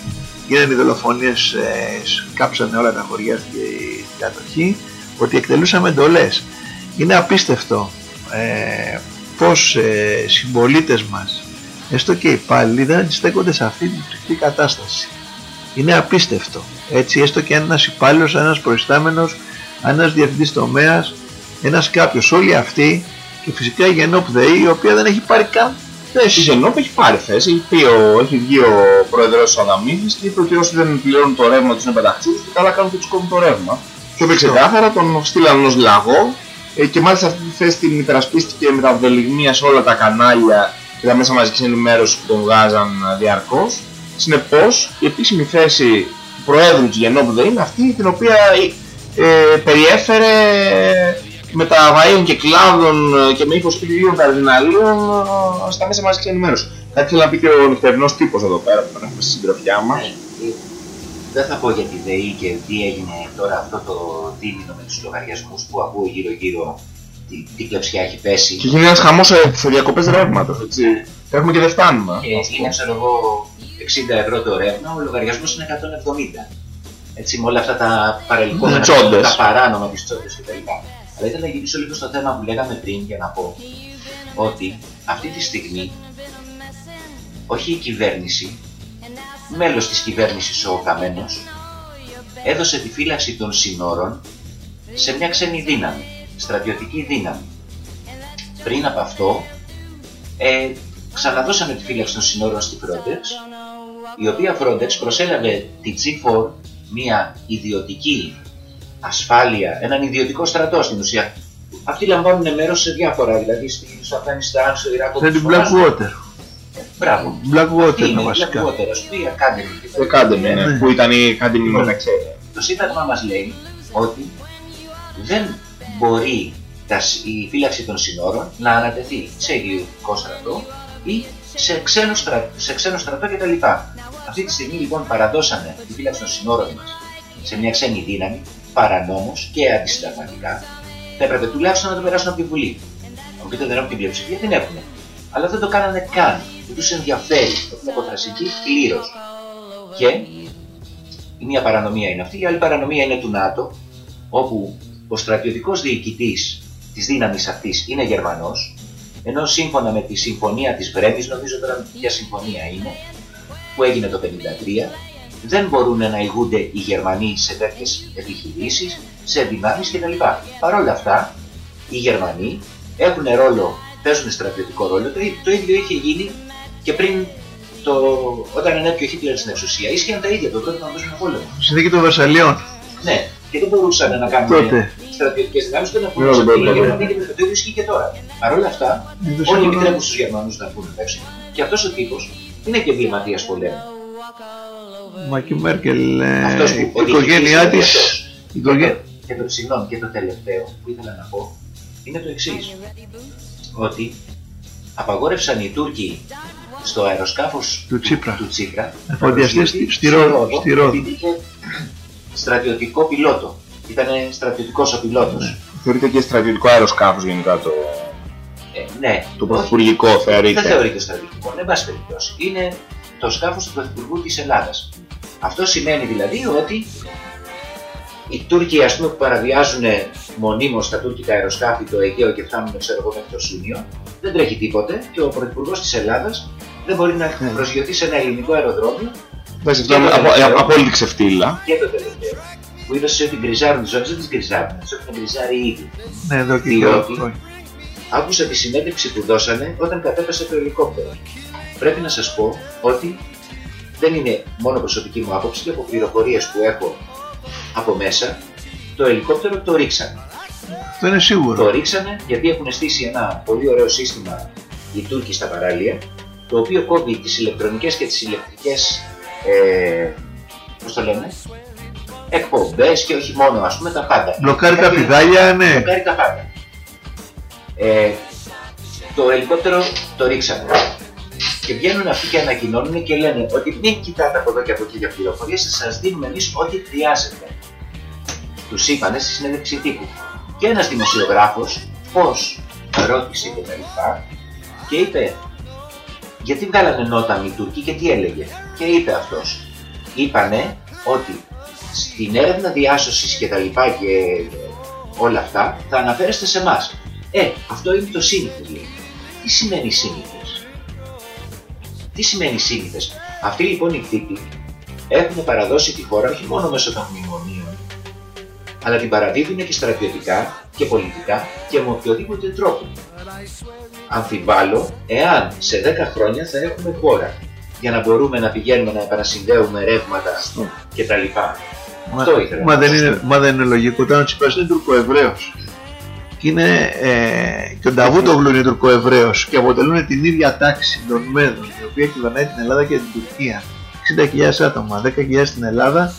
γίνανε οι δολοφονίες, ε, κάψανε όλα τα χωριά στη κατοχή ότι εκτελούσαμε εντολές. Είναι απίστευτο ε, πως ε, συμπολίτες μας, έστω και οι υπάλληλοι, δεν αντιστέκονται σε αυτή την ψυχή κατάσταση. Είναι απίστευτο. Έτσι, έστω και ένας υπάλληλος, ένας προϊστάμενος, ένας διευθυντής τομέας, ένας κάποιος, όλοι αυτοί και φυσικά η Γενόπ ΔΕΗ, η οποία δεν έχει πάρει καν θέση. Η Γενόπ έχει πάρει θέση, έχει, ο, έχει βγει ο πρόεδρος της Αδαμίδης και είπε ότι όσοι δεν πληρώνουν το ρεύμα τους είναι πεταχτήρες και καλά κάνουν και τους κόβουν το ρεύμα. Και είπε ξεκάθαρα, τον στείλαν ως λαγό ε, και μάλιστα αυτή τη θέση την υπερασπίστηκε με τα βδελιγμία σε όλα τα κανάλια και τα μέσα μαζικής ενημέρωσης που τον βγάζαν διαρκώς. Συνεπώς, η επίσημη θέση του Προέδρου της Γενόπουδα είναι αυτή την οποία ε, περιέφερε με τα βαΐων και κλάδων και με ύφος χιλίων καρδιναλίων ε, στα μέσα μαζικής ενημέρωσης. Κάτι ήθελα να πει και ο νυχτερινός τύπος εδώ πέρα που τον έχουμε στη συντροφιά μας. Ναι, δεν θα πω για τη ΔΕΗ και τι έγινε τώρα αυτό το δίμηνο με τους λογαριασμούς που ακούω γύρω γύρω τι, τι κλεψιά έχει πέσει. Και γίνει ένας χαμός σε διακοπές ρεύματος, έτσι. Έχουμε και δεν φτάνουμε. Και είναι, ξέρω εγώ, 60 ευρώ το ρεύμα, ο λογαριασμός είναι 170. Έτσι, με όλα αυτά τα παρελκόμενα, τα παράνομα της τσόντες κτλ. Αλλά ήθελα να γυρίσω λίγο στο θέμα που λέγαμε πριν για να πω ότι αυτή τη στιγμή όχι η κυβέρνηση, μέλος της κυβέρνησης ο Καμένος, έδωσε τη φύλαξη των συνόρων σε μια ξένη δύναμη, στρατιωτική δύναμη. Πριν από αυτό, ε, ξαναδώσαμε τη φύλαξη των συνόρων στη Frontex, η οποία Frontex προσέλαβε τη G4, μια ιδιωτική ασφάλεια, έναν ιδιωτικό στρατό στην ουσία. Αυτοί λαμβάνουν μέρος σε διάφορα, δηλαδή στο Αφγανιστάν, στο Ιράκ. Σε την Blackwater. Μπράβο. Blackwater είναι βασικά. Blackwater, ας πούμε, η Academy. Το Academy, ναι, Ναι. που ήταν η Academy μεταξύ. Το Σύνταγμα μας λέει ότι δεν μπορεί τα, σ- η φύλαξη των συνόρων να ανατεθεί σε ιδιωτικό στρατό ή σε ξένο, στρα, σε ξένο στρατό κτλ. Αυτή τη στιγμή λοιπόν παραδώσαμε τη φύλαξη των συνόρων μας σε μια ξένη δύναμη, παρανόμως και αντισυνταγματικά, θα έπρεπε τουλάχιστον να το περάσουν από τη Βουλή. Θα μου πείτε δεν έχουν την πλειοψηφία, την έχουν. Αλλά δεν το κάνανε καν. Δεν τους ενδιαφέρει. Το έχουν αποφρασιστεί πλήρως. Και η μία παρανομία είναι αυτή, η άλλη παρανομία είναι του ΝΑΤΟ, όπου ο στρατιωτικός διοικητής της δύναμης αυτής είναι Γερμανός, ενώ σύμφωνα με τη συμφωνία της Βρέμης, νομίζω τώρα ποια συμφωνία είναι, που έγινε το 1953, δεν μπορούν να ηγούνται οι Γερμανοί σε τέτοιες επιχειρήσεις, σε δυνάμεις κτλ. Παρ' όλα αυτά, οι Γερμανοί έχουν ρόλο, παίζουν στρατιωτικό ρόλο, το, ί- το ίδιο είχε γίνει και πριν το, όταν ανέβηκε ο Χίτλερ στην εξουσία, ίσχυαν τα ίδια, το πρώτο παγκόσμιο πόλεμο. Συνθήκη των Βασαλιών. Ναι, και δεν μπορούσαν να κάνουν Τότε. στρατιωτικές δυνάμεις ούτε να Ναι, πούν δεν ότι οι μπορούν. Γερμανοί και το ίδιο ισχύει και τώρα. Παρ' όλα αυτά, Είναι το όλοι σύμφωνο- επιτρέπουν στους Γερμανούς να βγουν έξω. Και αυτός ο τύπος είναι και εγκληματίας πολέμου. Μα και η Μέρκελ, ε, Αυτός που η οδηγεί οικογένειά είναι της, αυτός. η οικογέ- Και το, συγγνώμη, και το τελευταίο που ήθελα να πω είναι το εξής. Ότι απαγόρευσαν οι Τούρκοι στο αεροσκάφος Του Τσίπρα. του Τσίπρα Εφοδιαστεί να στη- προσγειωθεί στη Ρόδο, στη Ρόδο. επειδή είχε στρατιωτικό πιλότο. Ήταν στρατιωτικός ο πιλότος. Θεωρείται και στρατιωτικό αεροσκάφος γενικά το, Ε, ναι, το όχι, πρωθυπουργικό δεν θεωρείται. θεωρείται στρατιωτικό, εν πάση περιπτώσει. Είναι το σκάφος του Πρωθυπουργού της Ελλάδας. Αυτό σημαίνει δηλαδή ότι οι Τούρκοι ας πούμε, που παραβιάζουν μονίμως τα τουρκικά αεροσκάφη το Αιγαίο και φτάνουν ξέρω εγώ, μέχρι το Σούνιο, δεν τρέχει τίποτε και ο Πρωθυπουργός της Ελλάδας δεν μπορεί να Ναι. προσγειωθεί σε ένα ελληνικό αεροδρόμιο Εντάξει, αυτό Και είναι το απο- τελευταίο. απόλυτη ξεφτύλα. και το τελευταίο. Που είδες ότι γκριζάρουν τι ζώνε, δεν τις γκριζάρουν, τι έχουν γκριζάρει ήδη. Ναι, εδώ και Διότι- καιρό χρόνια. Άκουσα τη συνέντευξη που δώσανε όταν κατέπεσε το ελικόπτερο. Πρέπει να σας πω ότι δεν είναι μόνο προσωπική μου άποψη και από πληροφορίες που έχω από μέσα, το ελικόπτερο το ρίξανε. Αυτό είναι σίγουρο. Το ρίξανε γιατί έχουν στήσει ένα πολύ ωραίο σύστημα οι Τούρκοι στα παράλια, το οποίο κόβει τις ηλεκτρονικές και τις ηλεκτρικές, ε, πώς το λένε, εκπομπές και όχι μόνο, ας πούμε, τα πάντα. Μπλοκάρει τα Κάποια- πηδάλια, ναι. Μπλοκάρει τα πάντα. Ε, το ελικόπτερο το ρίξανε. Και βγαίνουν αυτοί και ανακοινώνουν και λένε ότι μην κοιτάτε από εδώ και από εκεί για πληροφορίες, θα σας δίνουμε εμείς ό,τι χρειάζεται. Τους είπανε στη συνέντευξη τύπου. Και ένας δημοσιογράφος, πώς ρώτησε και τα λοιπά, και είπε γιατί βγάλανε νότα οι Τούρκοι και τι έλεγε; Και είπε αυτός, είπανε ότι στην έρευνα διάσωσης και τα λοιπά και όλα αυτά θα αναφέρεστε σε εμάς. Ε, αυτό είναι το σύνηθες λέει. Τι σημαίνει σύνηθες; Τι σημαίνει σύνηθες; Αυτοί λοιπόν οι τύποι έχουν παραδώσει τη χώρα όχι μόνο μέσω των μνημονίων, αλλά την παραδίδουν και στρατιωτικά και πολιτικά και με οποιοδήποτε τρόπο. Αμφιβάλλω εάν σε 10 χρόνια θα έχουμε χώρα για να μπορούμε να πηγαίνουμε να επανασυνδέουμε ρεύματα κτλ. Μα, Αυτό ήθελα μα να δεν πω. είναι, μα δεν είναι λογικό. Όταν ο Τσίπρας είναι τουρκοεβραίος και, είναι, ε, και ο Νταβούτογλου είναι τουρκοεβραίος και αποτελούν την ίδια τάξη των Μέδων η οποία κυβερνάει την Ελλάδα και την Τουρκία 60.000 άτομα, 10.000 στην Ελλάδα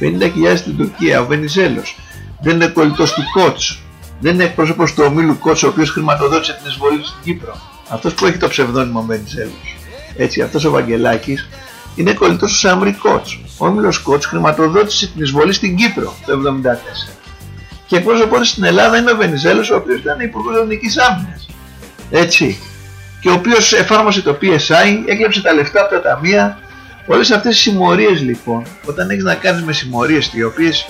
50.000 στην Τουρκία, ο Βενιζέλος δεν είναι κολλητός του Κότς δεν είναι εκπρόσωπος του ομίλου Κότς ο οποίος χρηματοδότησε την εισβολή στην Κύπρο αυτός που έχει το ψευδόνυμο Βενιζέλος έτσι αυτός ο Βαγγελάκης είναι κολλητός του Σαμρί Κότς. Ο Όμιλος Κότς χρηματοδότησε την εισβολή στην Κύπρο το 1974. Και εκπρόσωπο στην Ελλάδα είναι ο Βενιζέλος, ο οποίος ήταν υπουργός Εθνικής Άμυνας. Έτσι. Και ο οποίος εφάρμοσε το PSI, έκλεψε τα λεφτά από τα ταμεία. Όλες αυτές οι συμμορίες λοιπόν, όταν έχεις να κάνεις με συμμορίες οι οποίες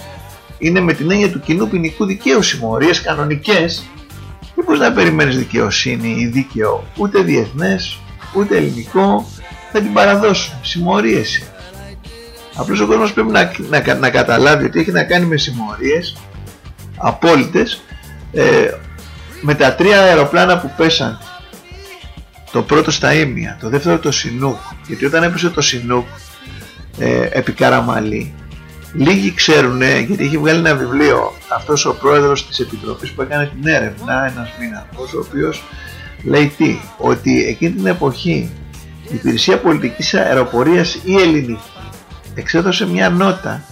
είναι με την έννοια του κοινού ποινικού δικαίου συμμορίες κανονικές, δεν μπορείς να περιμένεις δικαιοσύνη ή δίκαιο ούτε διεθνές, ούτε ελληνικό, θα την παραδώσουν. Συμμορίες. Απλώς ο κόσμος πρέπει να, να, να καταλάβει ότι έχει να κάνει με συμμορίες απόλυτες ε, με τα τρία αεροπλάνα που πέσαν το πρώτο στα Ήμια, το δεύτερο το Σινούκ γιατί όταν έπεσε το Σινούκ ε, επί Καραμαλή λίγοι ξέρουν γιατί έχει βγάλει ένα βιβλίο αυτός ο πρόεδρος της Επιτροπής που έκανε την έρευνα ένας μήνας ο οποίος λέει τι ότι εκείνη την εποχή η Υπηρεσία Πολιτικής Αεροπορίας η Ελληνική εξέδωσε μια νότα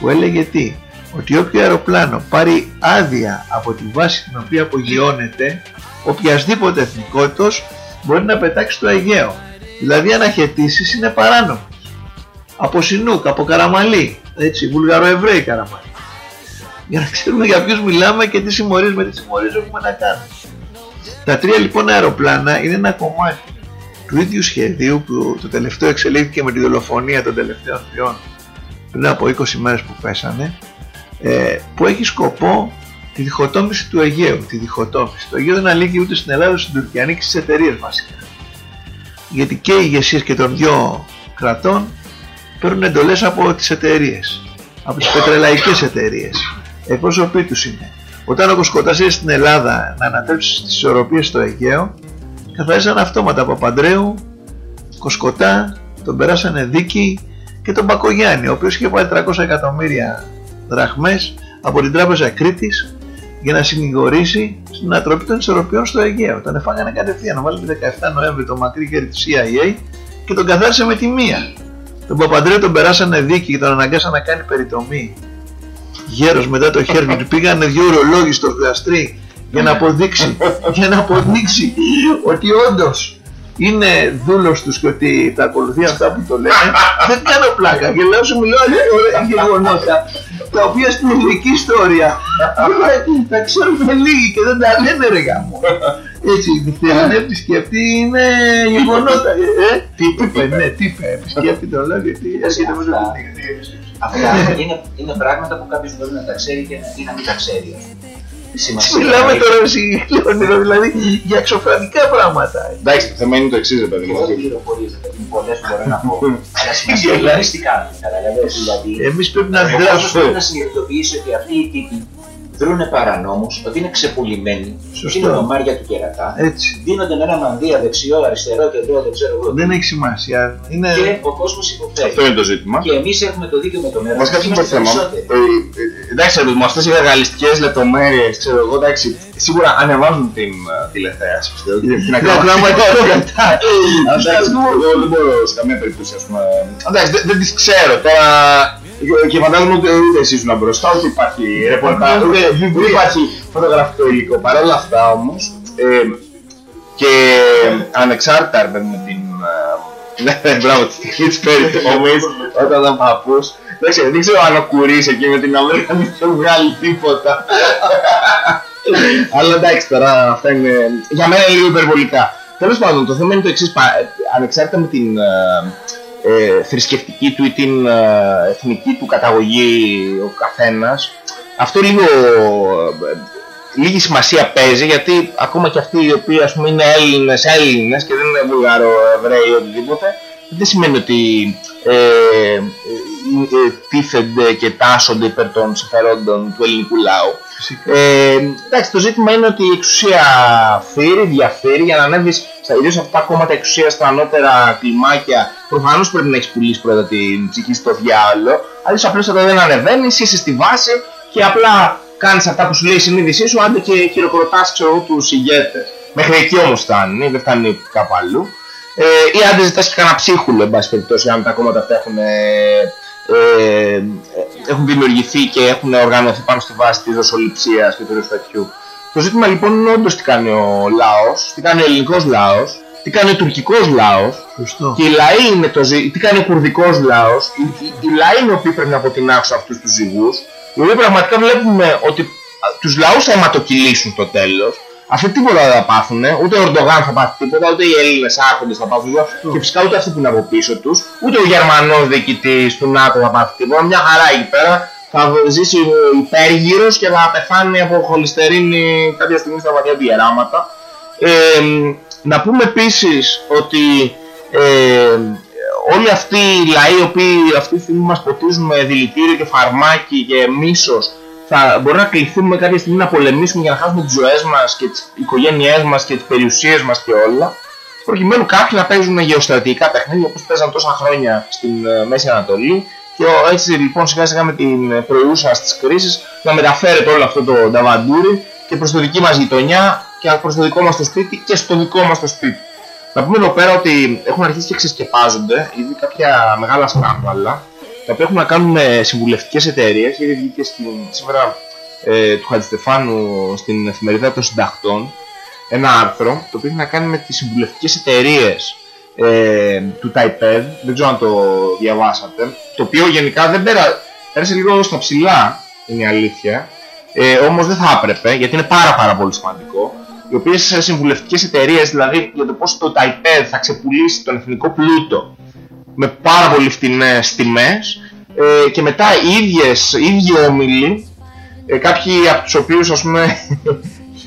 που έλεγε τι ότι όποιο αεροπλάνο πάρει άδεια από τη βάση την οποία απογειώνεται οποιασδήποτε εθνικότητος μπορεί να πετάξει το Αιγαίο. Δηλαδή αναχαιτήσεις είναι παράνομες. Από Σινούκ, από Καραμαλή έτσι, Βουλγαροεβραίοι Καραμαλή για να ξέρουμε για ποιους μιλάμε και τι συμμορίες με τις συμμορίες έχουμε να κάνουμε τα τρία λοιπόν αεροπλάνα είναι ένα κομμάτι του ίδιου σχεδίου που το τελευταίο εξελίχθηκε με τη δολοφονία των τελευταίων τριών πριν από 20 μέρες που πέσανε ε, που έχει σκοπό τη διχοτόμηση του Αιγαίου, τη διχοτόμηση. Το Αιγαίο δεν ανήκει ούτε στην Ελλάδα ούτε στην Τουρκία, ανήκει στις εταιρείες βασικά. Γιατί και οι ηγεσίες και των δυο κρατών παίρνουν εντολές από τις εταιρείες, από τις πετρελαϊκές εταιρείες. Εκπρόσωποι τους είναι. Όταν ο Κοσκοτάς ήρθε στην Ελλάδα να ανατρέψει τις ισορροπίες στο Αιγαίο, καθαρίσαν αυτόματα από Παντρέου, Κοσκοτά, τον περάσανε δίκη και τον Πακογιάννη, ο οποίος είχε πάρει 300 εκατομμύρια δραχμές από την τράπεζα Κρήτης για να συνηγορήσει στην ανατροπή των ισορροπιών στο Αιγαίο. Τον εφάγανε κατευθείαν, βάλει 17 Νοέμβρη το μακρύ χέρι του CIA και τον καθάρισε με τη μία. Τον Παπαντρέο τον περάσανε δίκη και τον αναγκάσαν να κάνει περιτομή. Γέρος μετά το χέρι του πήγανε δύο ουρολόγοι στο γαστρί για να αποδείξει, για να αποδείξει ότι όντως είναι δούλος τους και ότι τα ακολουθεί αυτά που το λένε. Δεν κάνω πλάκα γελάω σου μιλάω για γεγονότα τα οποία στην ελληνική ιστορία τα ξέρουμε λίγοι και δεν τα λένε ρε γάμο. Έτσι θέλουν επισκέπτη είναι γεγονότα ε, τι είπε ναι τι είπε επισκέπτη το λέω γιατί έρχεται με το Αυτά είναι, είναι πράγματα που κάποιος μπορεί να τα ξέρει και να μην τα ξέρει Μιλάμε τώρα Λεωνίδα, δηλαδή για εξωφρανικά πράγματα. Εντάξει, το θέμα είναι το εξής, παιδί μου. Δεν πληροφορίες, πολλές μπορώ να πω. Αλλά σημασία είναι τι κάνουν. Δηλαδή, Εμείς πρέπει να αντιδράσουμε. Πρέπει να συνειδητοποιήσει ότι αυτοί οι τύποι δρούνε παρανόμους, ότι είναι ξεπουλημένοι, ότι είναι νομάρια του κερατά, Έτσι. δίνονται με ένα μανδύα δεξιό, αριστερό, κεντρό, δεν ξέρω εγώ. Δεν έχει σημασία. Είναι... Και ο κόσμος υποφέρει. Αυτό είναι το ζήτημα. Και εμείς έχουμε το δίκαιο με το μέρος. Βασικά αυτό είναι το θέμα. Ε, ε, εντάξει, με αυτές οι εργαλιστικές λεπτομέρειες, ξέρω εγώ, εντάξει, σίγουρα ανεβάζουν την τηλεθέαση, πιστεύω. Και την ακροαματικότητα. Δεν μπορώ σε καμία περίπτωση, ας πούμε. Εντάξει, δεν τις ξέρω τώρα και φαντάζομαι ότι ούτε εσείς ήσουν μπροστά, ούτε υπάρχει ρεπορτάζ, ούτε, ούτε υπάρχει φωτογραφικό υλικό. Παρ' όλα αυτά όμως, ε, και ανεξάρτητα με την... Ναι, μπράβο, τη στιγμή της περιτομής, όταν ήταν παππούς, δεν ξέρω αν ο Κουρίς εκεί με την Αμερική δεν θα βγάλει τίποτα. Αλλά εντάξει τώρα αυτά είναι για μένα λίγο υπερβολικά. Τέλος πάντων, το θέμα είναι το εξής, ανεξάρτητα με την ε, θρησκευτική του ή την ε, εθνική του καταγωγή ο καθένας αυτό λίγο ε, λίγη σημασία παίζει γιατί ακόμα και αυτοί οι οποίοι ας πούμε είναι Έλληνες, Έλληνες και δεν είναι Βουλγάρο, Εβραίοι ή οτιδήποτε δεν σημαίνει ότι ε, ε, ε, τίθενται και τάσσονται υπέρ των συμφερόντων του ελληνικού λαού. Ε, εντάξει, το ζήτημα είναι ότι η εξουσία φύρει, διαφέρει για να ανέβεις στα ιδίως αυτά τα κόμματα εξουσία στα ανώτερα κλιμάκια. Προφανώς πρέπει να έχεις πουλήσει πρώτα την ψυχή στο διάλογο, αλλιώς απλώς όταν δεν ανεβαίνεις, είσαι στη βάση και απλά κάνεις αυτά που σου λέει η συνείδησή σου, άντε και χειροκροτάς ξέρω τους ηγέτες. Μέχρι εκεί όμως φτάνει, δεν φτάνει κάπου αλλού. Ε, ή αν ζητάς και κανένα ψίχουλο, εν πάση περιπτώσει, αν τα κόμματα αυτά έχουν, ε, ε, έχουν δημιουργηθεί και έχουν οργανωθεί πάνω στη βάση της δοσοληψίας και του ρευστατιού. Το ζήτημα λοιπόν είναι όντως τι κάνει ο λαός, τι κάνει ο ελληνικός λαός, τι κάνει ο τουρκικός λαός Σωστό. και οι λαοί είναι το ζή... τι κάνει ο κουρδικός λαός, οι, οι, οι λαοί είναι οι οποίοι πρέπει να αποτινάξουν αυτούς τους ζυγούς, οι οποίοι πραγματικά βλέπουμε ότι τους λαούς θα αιματοκυλήσουν το τέλος, αυτοί τίποτα δεν θα πάθουν, ούτε ο Ορντογάν θα πάθει τίποτα, ούτε οι Έλληνες άρχοντες θα πάθουν τίποτα και φυσικά ούτε αυτοί που είναι από πίσω τους, ούτε ο Γερμανός διοικητής του ΝΑΤΟ θα πάθει τίποτα, μια χαρά εκεί πέρα θα ζήσει υπέργυρος και θα πεθάνει από χολυστερίνη κάποια στιγμή στα βαθιά διαράματα. Ε, να πούμε επίσης ότι Ε, όλοι αυτοί οι λαοί οι οποίοι αυτή τη στιγμή μας ποτίζουν με δηλητήριο και φαρμάκι και μίσος θα μπορεί να κληθούμε κάποια στιγμή να πολεμήσουμε για να χάσουμε τις ζωές μας και τις οικογένειές μας και τις περιουσίες μας και όλα προκειμένου κάποιοι να παίζουν γεωστρατηγικά παιχνίδια όπως παίζαν τόσα χρόνια στην ε, Μέση Ανατολή. Και έτσι λοιπόν σιγά σιγά με την προϊούσα της κρίσης να μεταφέρεται όλο αυτό το νταβαντούρι. Και προς το δική μας γειτονιά και προς το δικό μας το σπίτι και στο δικό μας το σπίτι. Να πούμε εδώ πέρα ότι έχουν αρχίσει και ξεσκεπάζονται ήδη κάποια μεγάλα σκάνδαλα τα οποία έχουν να κάνουν με συμβουλευτικές εταιρείες. Ήδη βγήκε στην, σήμερα ε, του Χατζηστεφάνου στην εφημερίδα των συντακτών ένα άρθρο το οποίο έχει να κάνει με τις συμβουλευτικές εταιρείες ε, του Ταϊπέδ, δεν ξέρω αν το διαβάσατε, το οποίο γενικά δεν πέρα, πέρασε λίγο στα ψηλά, είναι η αλήθεια, ε, όμως δεν θα έπρεπε, γιατί είναι πάρα πάρα πολύ σημαντικό, οι οποίες συμβουλευτικές εταιρείες, δηλαδή για το πώς το ΤΑΙΠΕΔ θα ξεπουλήσει τον εθνικό πλούτο με πάρα πολύ φτηνές τιμές ε, και μετά οι ίδιες, οι ίδιοι όμιλοι, ε, κάποιοι από τους οποίους ας πούμε,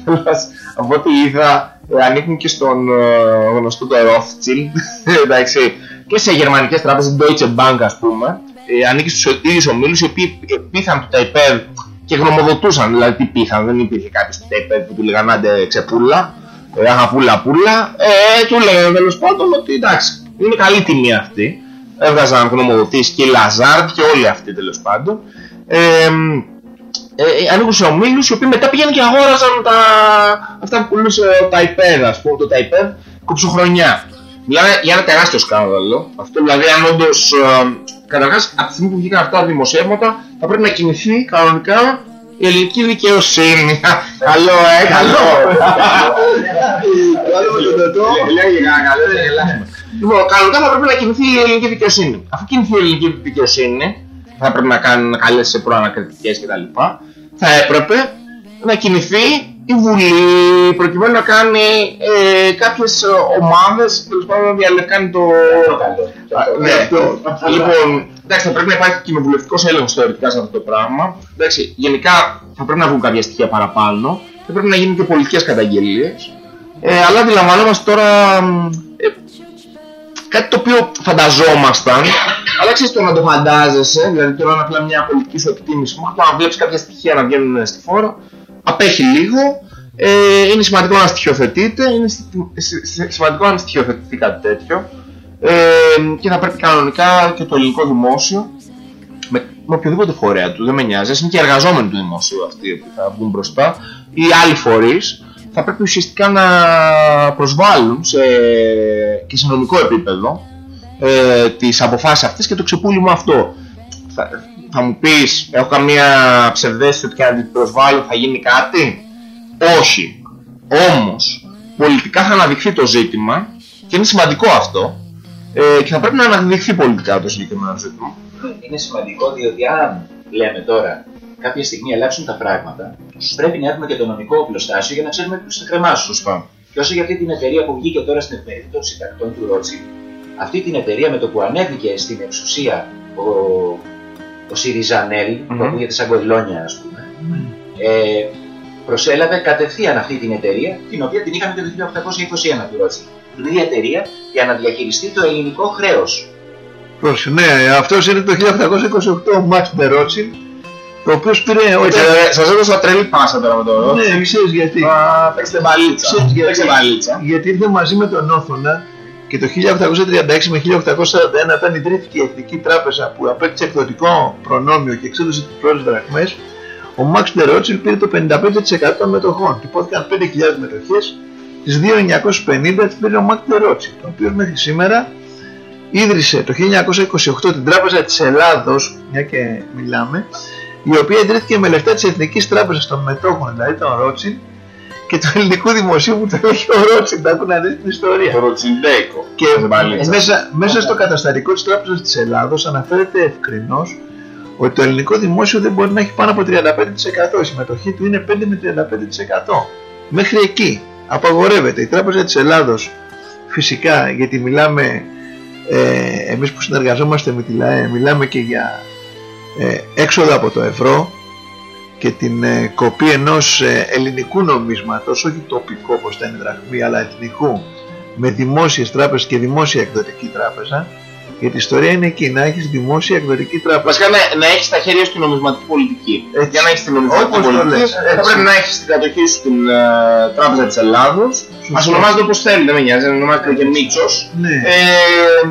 από ό,τι είδα, ε, ανήκουν και στον ε, γνωστό το Rothschild, εντάξει, και σε γερμανικές τράπεζες, Deutsche Bank ας πούμε, ε, ανήκει στους ίδιους ομίλους, οι οποίοι πήθαν το ΤΑΙΠΕΔ και γνωμοδοτούσαν, δηλαδή τι πήθαν, δεν υπήρχε κάποιος στο ΤΑΙΠΕΔ που του λέγανε άντε ξεπούλα, ε, αγαπούλα πούλα, ε, του λέγανε τέλος πάντων ότι εντάξει, είναι καλή τιμή αυτή. Έβγαζαν γνωμοδοτήσεις και η Λαζάρτ και όλοι αυτοί τέλος πάντων. Ε, ε, ανήκουν σε ομίλους οι οποίοι μετά πήγαιναν και αγόραζαν τα, αυτά που πουλούσε το ΤΑΙΠΕΔ, ας πούμε, το ΤΑΙΠΕΔ κοψοχρονιά. Μιλάμε για ένα τεράστιο σκάνδαλο. Αυτό δηλαδή αν όντως, ε, καταρχάς από τη στιγμή που βγήκαν αυτά τα δημοσιεύματα θα πρέπει να κινηθεί κανονικά η ελληνική δικαιοσύνη. καλό, ε, καλό. Λοιπόν, κανονικά θα πρέπει να κινηθεί η ελληνική δικαιοσύνη. Αφού κινηθεί η ελληνική δικαιοσύνη, θα πρέπει να κάνουν καλές προανακριτικές κτλ. Θα έπρεπε να κινηθεί η Βουλή προκειμένου να κάνει ε, κάποιες ομάδες τέλος πάντων να διαλευκάνει το... Ναι, αυτό. Λοιπόν, εντάξει, θα πρέπει να υπάρχει κοινοβουλευτικός έλεγχος θεωρητικά σε αυτό το πράγμα. Εντάξει, γενικά θα πρέπει να βγουν κάποια στοιχεία παραπάνω. Θα πρέπει να γίνουν και πολιτικές καταγγελίες. Ε, αλλά αντιλαμβανόμαστε τώρα ε, κάτι το οποίο φανταζόμασταν, αλλά ξέρεις το να το φαντάζεσαι, δηλαδή τώρα είναι απλά μια πολιτική σου εκτίμηση, μόνο να βλέπεις κάποια στοιχεία να βγαίνουν στη φόρα, απέχει λίγο, ε, είναι σημαντικό να στοιχειοθετείτε, είναι σημαντικό να στοιχειοθετηθεί κάτι τέτοιο ε, και θα πρέπει κανονικά και το ελληνικό δημόσιο με, με οποιοδήποτε φορέα του, δεν με νοιάζει, είναι και εργαζόμενοι του δημόσιου αυτοί που θα βγουν μπροστά ή άλλοι φορείς θα πρέπει ουσιαστικά να προσβάλλουν σε, και σε νομικό επίπεδο ε, τις αποφάσεις αυτές και το ξεπούλημα αυτό. Θα, θα μου πεις, έχω καμία ψευδέστηση ότι και αν την προσβάλλω θα γίνει κάτι; Όχι. Όμως, πολιτικά θα αναδειχθεί το ζήτημα και είναι σημαντικό αυτό ε, και θα πρέπει να αναδειχθεί πολιτικά το συγκεκριμένο ζήτημα. Είναι σημαντικό διότι αν λέμε τώρα κάποια στιγμή αλλάξουν τα πράγματα, πρέπει να έχουμε και το νομικό οπλοστάσιο για να ξέρουμε ποιου θα κρεμάσουν. Και όσο για αυτή την εταιρεία που βγήκε τώρα στην εφημερίδα των συντακτών του Ρότσι, αυτή την εταιρεία με το που ανέβηκε στην εξουσία ο, ο Σιριζανέλ, mm-hmm. που ακούγεται σαν κολλόνια ας πούμε, ε, προσέλαβε κατευθείαν αυτή την εταιρεία, την οποία την είχαμε το 1821 του Ρότσι. Την ίδια εταιρεία για να διαχειριστεί το ελληνικό χρέος. Ναι, αυτός είναι το 1828 ο Μαξ Ντερότσιν, ο οποίος πήρε... Όταν... Σας έδωσα τρελή πάσα τώρα με το Ναι, ξέρεις γιατί. Παίξτε μπαλίτσα. Παίξτε μπαλίτσα. Γιατί ήρθε μαζί με τον Όθωνα και το 1836 με 1841 όταν ιδρύθηκε η Εθνική Τράπεζα που απέκτησε εκδοτικό προνόμιο και εξέδωσε τις πρώτες δραχμές, ο Μάξ Ντερότσιλ πήρε το 55% των μετοχών. Τυπώθηκαν 5.000 μετοχές, τις 2.950 τις πήρε ο Μάξ Ντερότσιλ, ο οποίος μέχρι σήμερα ίδρυσε το 1928 την Τράπεζα της Ελλάδος, μια και μιλάμε, η οποία ιδρύθηκε με λεφτά της Εθνικής Τράπεζας των Μετόχων, δηλαδή των Ρότσιν, και του ελληνικού δημοσίου που το έχει ο Ρότσιν, τα έχουν δει την ιστορία. Το Ροτσιντέικο. Και μέσα, μέσα στο καταστατικό της Τράπεζας της Ελλάδος αναφέρεται ευκρινώς ότι το ελληνικό δημόσιο δεν μπορεί να έχει πάνω από 35%. Η συμμετοχή του είναι 5 με 35%. Μέχρι εκεί απαγορεύεται. Η Τράπεζα της Ελλάδος φυσικά γιατί μιλάμε ε, εμείς που συνεργαζόμαστε με τη ΛΑΕ μιλάμε και για ε, έξοδα από το ευρώ και την ε, κοπή ενός ε, ελληνικού νομίσματος, όχι τοπικό όπως θα είναι δραχμή, αλλά εθνικού με δημόσιες τράπεζες και δημόσια εκδοτική τράπεζα γιατί η ιστορία είναι εκεί, να έχεις δημόσια εκδοτική τράπεζα. Βασικά να, να έχεις τα χέρια σου την νομισματική πολιτική. Έτσι. Για να έχεις την νομισματική Όπως το πολιτική λες, θα έτσι. πρέπει να έχεις την κατοχή σου στην ε, Τράπεζα της Ελλάδος. Ας ονομάζεται όπως θέλει, δεν με νοιάζει, να ονομάζεται και Μίτσος. Ναι. Ε,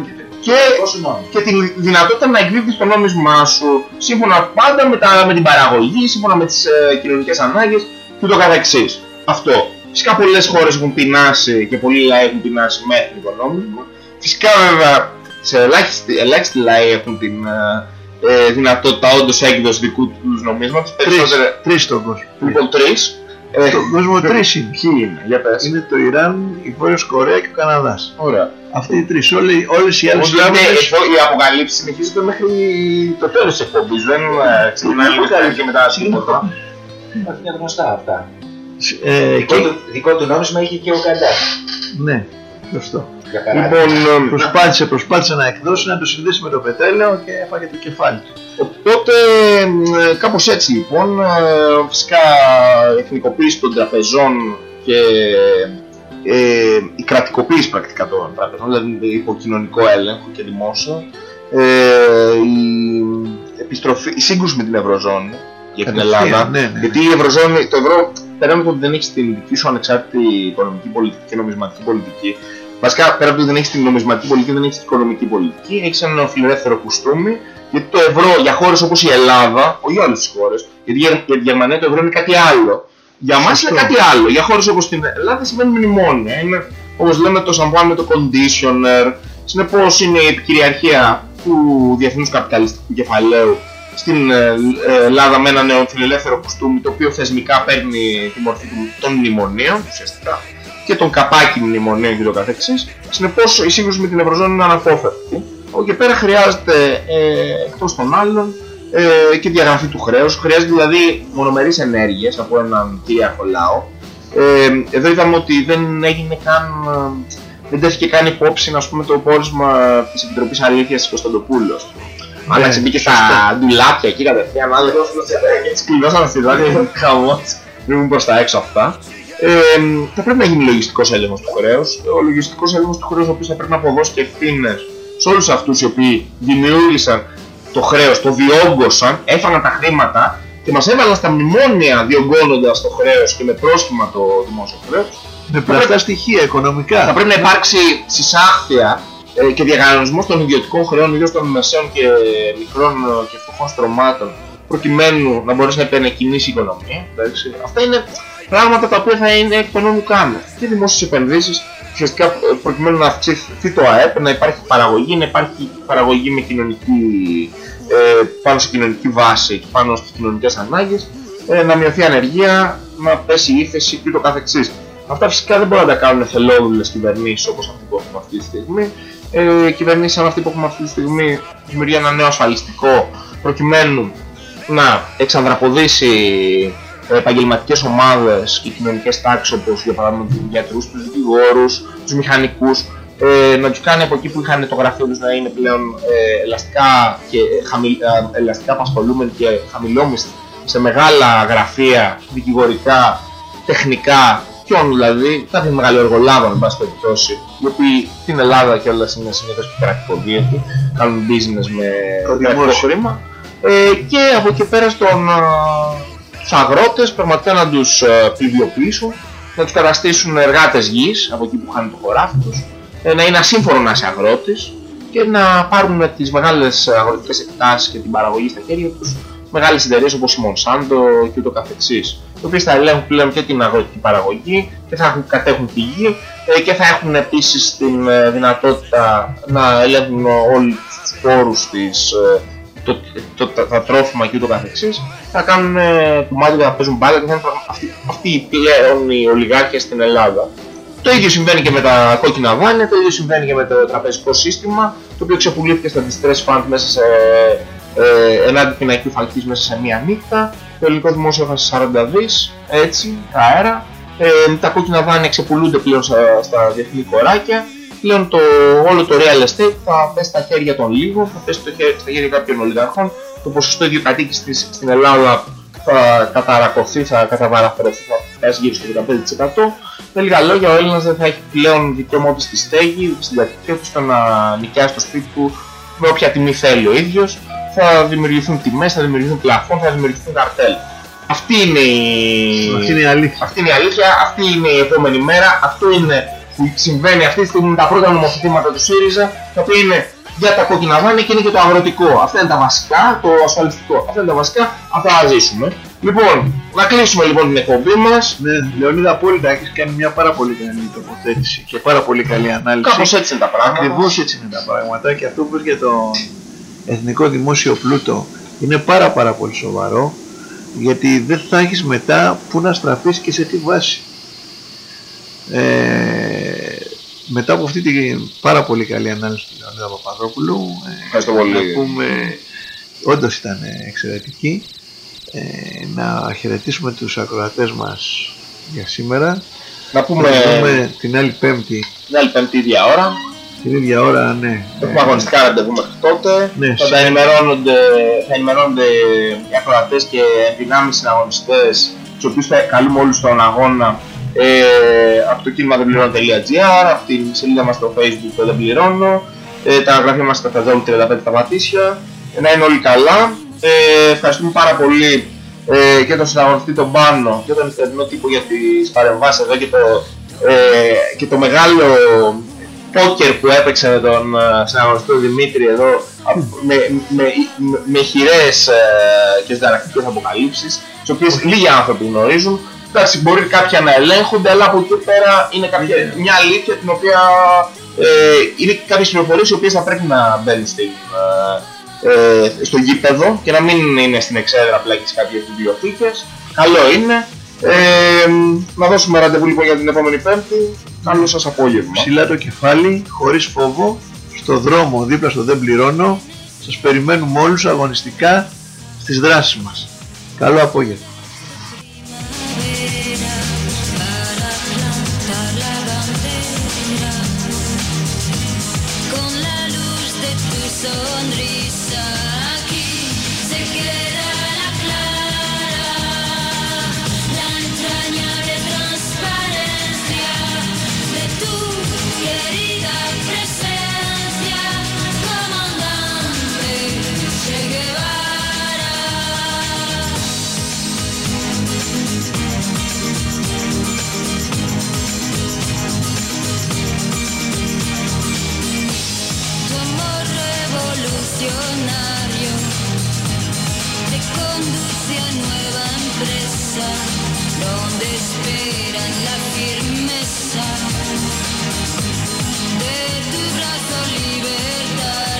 και, Πόσο νόμιμο. και τη δυνατότητα να εκδίδεις το νόμισμά σου σύμφωνα πάντα με, τα, με την παραγωγή, σύμφωνα με τις ε, κοινωνικές ανάγκες και το καθεξής. Αυτό. Φυσικά πολλές χώρες έχουν πεινάσει και πολλοί λαοί έχουν πεινάσει με εθνικό νόμισμα. Φυσικά βέβαια σε ελάχιστοι, ελάχιστοι λαοί έχουν την ε, ε, δυνατότητα όντως έκδοσης δικού τους νομίσματος. Τρεις, Περισσότερα, τρεις στον κόσμο. λοιπόν τρεις. Ε, Στον κόσμο τρεις είναι. Ποιοι είναι, για πες. Είναι το Ιράν, η Βόρειος Κορέα και ο Καναδάς. Ωραία. Αυτοί οι τρεις. Όλες, όλες οι άλλες Όμως λέμε, τράπεζες... εδώ οι αποκαλύψεις συνεχίζονται μέχρι το τέλος της εκπομπής. Δεν ε, ξεκινάει λίγο και μετά τίποτα. Είναι γνωστά αυτά. Ε, Δικό και... του, δικό του νόμισμα είχε και ο Καντάφη. Ναι, σωστό. Για παράδειγμα. Λοιπόν, ε, Προσπάθησε, προσπάθησε να εκδώσει, να το συνδέσει με το πετρέλαιο και έφαγε το κεφάλι του. Οπότε ε, κάπως έτσι λοιπόν, ε, φυσικά η εθνικοποίηση των τραπεζών και ε, η κρατικοποίηση πρακτικά των τραπεζών, δηλαδή υπό κοινωνικό έλεγχο και δημόσιο, ε, η, επιστροφή, η σύγκρουση με την Ευρωζώνη για την Κατευθείαν, Ελλάδα, ναι, ναι. γιατί η Ευρωζώνη, το ευρώ, πέρα από το ότι δεν έχει την δική σου ανεξάρτητη οικονομική πολιτική και νομισματική πολιτική, βασικά πέρα από το ότι δεν έχεις την νομισματική πολιτική, δεν έχεις την οικονομική πολιτική, έχεις ένα φιλελεύθερο κουστούμι, γιατί το ευρώ για χώρες όπως η Ελλάδα, όχι όλες τις χώρες, γιατί για, για τη Γερμανία το ευρώ είναι κάτι άλλο. Για μας Σωστό. είναι κάτι άλλο. Για χώρες όπως την Ελλάδα σημαίνει μνημόνια. Είναι όπως λέμε το σαμπουάν με το conditioner. Συνεπώς είναι η επικυριαρχία του διεθνούς καπιταλιστικού κεφαλαίου στην ε, ε, Ελλάδα με ένα νέο φιλελεύθερο κουστούμι το οποίο θεσμικά παίρνει τη μορφή του, των μνημονίων ουσιαστικά και των καπάκι μνημονίων και το καθεξής. Συνεπώς η σύγκρουση με την Ευρωζώνη είναι αναπόφευκτη. Από εκεί πέρα χρειάζεται ε, εκτός των άλλων ε, και διαγραφή του χρέους. Χρειάζεται δηλαδή μονομερείς ενέργειες από έναν κυρίαρχο λαό. Ε, εδώ είδαμε ότι δεν έγινε καν, ε, δεν τέθηκε καν υπόψη ας πούμε, το πόρισμα της Επιτροπής Αλήθειας της Κωνσταντοπούλου. Ναι, Άλλαξε, μπήκε στα ντουλάπια εκεί κατευθείαν, άλλο και έτσι κλειδώσαμε στη δάκρυα, χαμός, ήμουν προς τα έξω αυτά. Ε, θα πρέπει να γίνει λογιστικός έλεγχος του χρέους. Ο λογιστικός έλεγχος του χρέους ο οποίος θα πρέπει να αποδώσει και ευθύνες σε όλους αυτούς οι οποίοι δημιούργησαν το χρέος, το διόγκωσαν, έφαναν τα χρήματα και μας έβαλαν στα μνημόνια διωγγώνοντας το χρέος και με πρόσχημα το δημόσιο χρέος. Με πλαστά στοιχεία, οικονομικά. Θα πρέπει να υπάρξει συσάχθεια ε, και διαγωνισμό των ιδιωτικών χρεών, ιδίως των μεσαίων και μικρών ε, και φτωχών στρωμάτων, προκειμένου να μπορέσει να επενεκκινήσει η οικονομία. Εντάξει. Αυτά είναι πράγματα τα οποία θα είναι εκ των όνου κάνουν. Και δημόσιες επενδύσεις, ουσιαστικά ε, προκειμένου να αυξηθεί το ΑΕΠ, να υπάρχει παραγωγή, να υπάρχει παραγωγή με κοινωνική, ε, πάνω σε κοινωνική βάση και πάνω στις κοινωνικές ανάγκες, ε, να μειωθεί η ανεργία, να πέσει η ύφεση και το καθεξής. Αυτά φυσικά δεν μπορούν να τα κάνουν εθελόδουλες κυβερνήσεις όπως αυτή που έχουμε αυτή τη στιγμή. Ε, κυβερνήσεις σαν αυτή που έχουμε αυτή τη στιγμή δημιουργεί ένα νέο ασφαλιστικό προκειμένου να εξανδραποδίσει ε, επαγγελματικές ομάδες και κοινωνικές τάξεις όπως για παράδειγμα τους γιατρούς, τους δικηγόρους, τους μηχανικούς ε, να τους κάνει από εκεί που είχαν το γραφείο τους να είναι πλέον ε, ελαστικά, και χαμηλ, ε, ελαστικά απασχολούμενοι και χαμηλόμιστοι σε μεγάλα γραφεία δικηγορικά, τεχνικά και όλων δηλαδή, κάτι μεγαλοεργολάβων εν πάση περιπτώσει, οι οποίοι στην Ελλάδα κιόλας είναι συνήθως και κρατικοδίαιτοι, κάνουν business με Το κρατικό δημόσιο. χρήμα. Ε, και από εκεί πέρα στον, α, τους αγρότες πραγματικά να τους ε, πληδιοποιήσουν, να τους καταστήσουν εργάτες γης από εκεί που χάνουν το χωράφι τους, ε, να είναι ασύμφωνο να είσαι αγρότης και να πάρουν τις μεγάλες αγροτικές εκτάσεις και την παραγωγή στα χέρια τους μεγάλες εταιρείες όπως η Monsanto και ούτω καθεξής οι οποίες θα ελέγχουν πλέον και την αγροτική παραγωγή και θα έχουν- κατέχουν τη γη ε, και θα έχουν επίσης την ε, δυνατότητα να ελέγχουν όλοι τους σπόρους της, ε, το, το, τα, τα τρόφιμα και ούτω καθεξής θα κάνουν ε, κομμάτι να παίζουν μπάλα και θα είναι πραγμα- αυτοί, αυτοί πλέον οι ολιγάρχες στην Ελλάδα το ίδιο συμβαίνει και με τα κόκκινα δάνεια, το ίδιο συμβαίνει και με το τραπεζικό σύστημα, το οποίο ξεπουλήθηκε στα distress fund μέσα σε ε, ενάντια πινακίου φαλκής μέσα σε μία νύχτα. Το ελληνικό δημόσιο έχασε 40 δις, έτσι, αέρα. Ε, τα κόκκινα δάνεια ξεπουλούνται πλέον στα, στα διεθνή κοράκια. Πλέον το, όλο το real estate θα πέσει στα χέρια των λίγων, θα πέσει στο χέρι- στα χέρια κάποιων ολιγαρχών. Το ποσοστό ιδιοκατοίκησης στην Ελλάδα θα καταρακωθεί, θα καταβαραφερωθεί, θα φτάσει γύρω στο 15%. Με λίγα λόγια, ο Έλληνας δεν θα έχει πλέον δικαίωμα ούτε στη στέγη, στην κατοικία του, στο να νοικιάσει το σπίτι του με όποια τιμή θέλει ο ίδιος. Θα δημιουργηθούν τιμές, θα δημιουργηθούν πλαφόν, θα δημιουργηθούν καρτέλ. Αυτή είναι η... Αυτή είναι η αλήθεια. Αυτή είναι η αλήθεια, αυτή είναι η επόμενη μέρα, αυτό είναι που συμβαίνει αυτή τη στιγμή τα πρώτα νομοθετήματα του ΣΥΡΙΖΑ, τα οποία είναι για τα κόκκινα δάνεια και είναι και το αγροτικό. Αυτά είναι τα βασικά, το ασφαλιστικό. Αυτά είναι τα βασικά, αυτά θα ζήσουμε. Λοιπόν, να κλείσουμε λοιπόν την εκπομπή μας. Ναι, Λεωνίδα, απόλυτα έχεις κάνει μια πάρα πολύ καλή τοποθέτηση και πάρα πολύ καλή ανάλυση. Κάπως έτσι είναι τα πράγματα. Ακριβώς έτσι είναι τα πράγματα και αυτό που για το εθνικό δημόσιο πλούτο είναι πάρα πάρα πολύ σοβαρό γιατί δεν θα έχεις μετά που να στραφείς και σε τι βάση. Ε, μετά από αυτή την πάρα πολύ καλή ανάλυση του Λεωνίδα Παπαδόπουλου ε, Ευχαριστώ πολύ. να πούμε όντως ήταν εξαιρετική ε, να χαιρετήσουμε τους ακροατές μας για σήμερα Να πούμε να δούμε την άλλη πέμπτη την άλλη πέμπτη ίδια ώρα. την ίδια ώρα ναι Έχουμε αγωνιστικά ραντεβού μέχρι τότε. Ναι, θα, τα σίγουρα. ενημερώνονται, θα ενημερώνονται οι ακροατές και ενδυνάμεις συναγωνιστές τους οποίους θα καλούμε όλους στον αγώνα ε, από το κίνημα δεπληρώνω.gr, από τη σελίδα μας στο facebook το δεν πληρώνω, ε, τα γραφεία μας στα Θαδόλου 35 τα Πατήσια, ε, να είναι όλοι καλά. Ε, ευχαριστούμε πάρα πολύ ε, και τον συναγωνιστή τον Πάνο και τον νυχτερινό τύπο για τις παρεμβάσεις εδώ και το, ε, και το μεγάλο πόκερ που έπαιξε με τον ε, συναγωνιστή τον Δημήτρη εδώ α, με, με, με, με χειρές ε, και σδαρακτικές αποκαλύψεις τις οποίες λίγοι άνθρωποι γνωρίζουν Εντάξει, μπορεί κάποια να ελέγχονται, αλλά από εκεί και πέρα είναι κάποια, μια αλήθεια την οποία ε, είναι κάποιες πληροφορίες οι οποίες θα πρέπει να μπαίνουν στην, ε, ε, στο γήπεδο και να μην είναι στην εξέδρα απλά και σε κάποιες βιβλιοθήκες. Καλό είναι. Ε, να δώσουμε ραντεβού λοιπόν για την επόμενη Πέμπτη. Καλό σας απόγευμα. ψηλά το κεφάλι, χωρίς φόβο, στο δρόμο δίπλα στο δεν πληρώνω. Σας περιμένουμε όλους αγωνιστικά στις δράσεις μας. Καλό απόγευμα.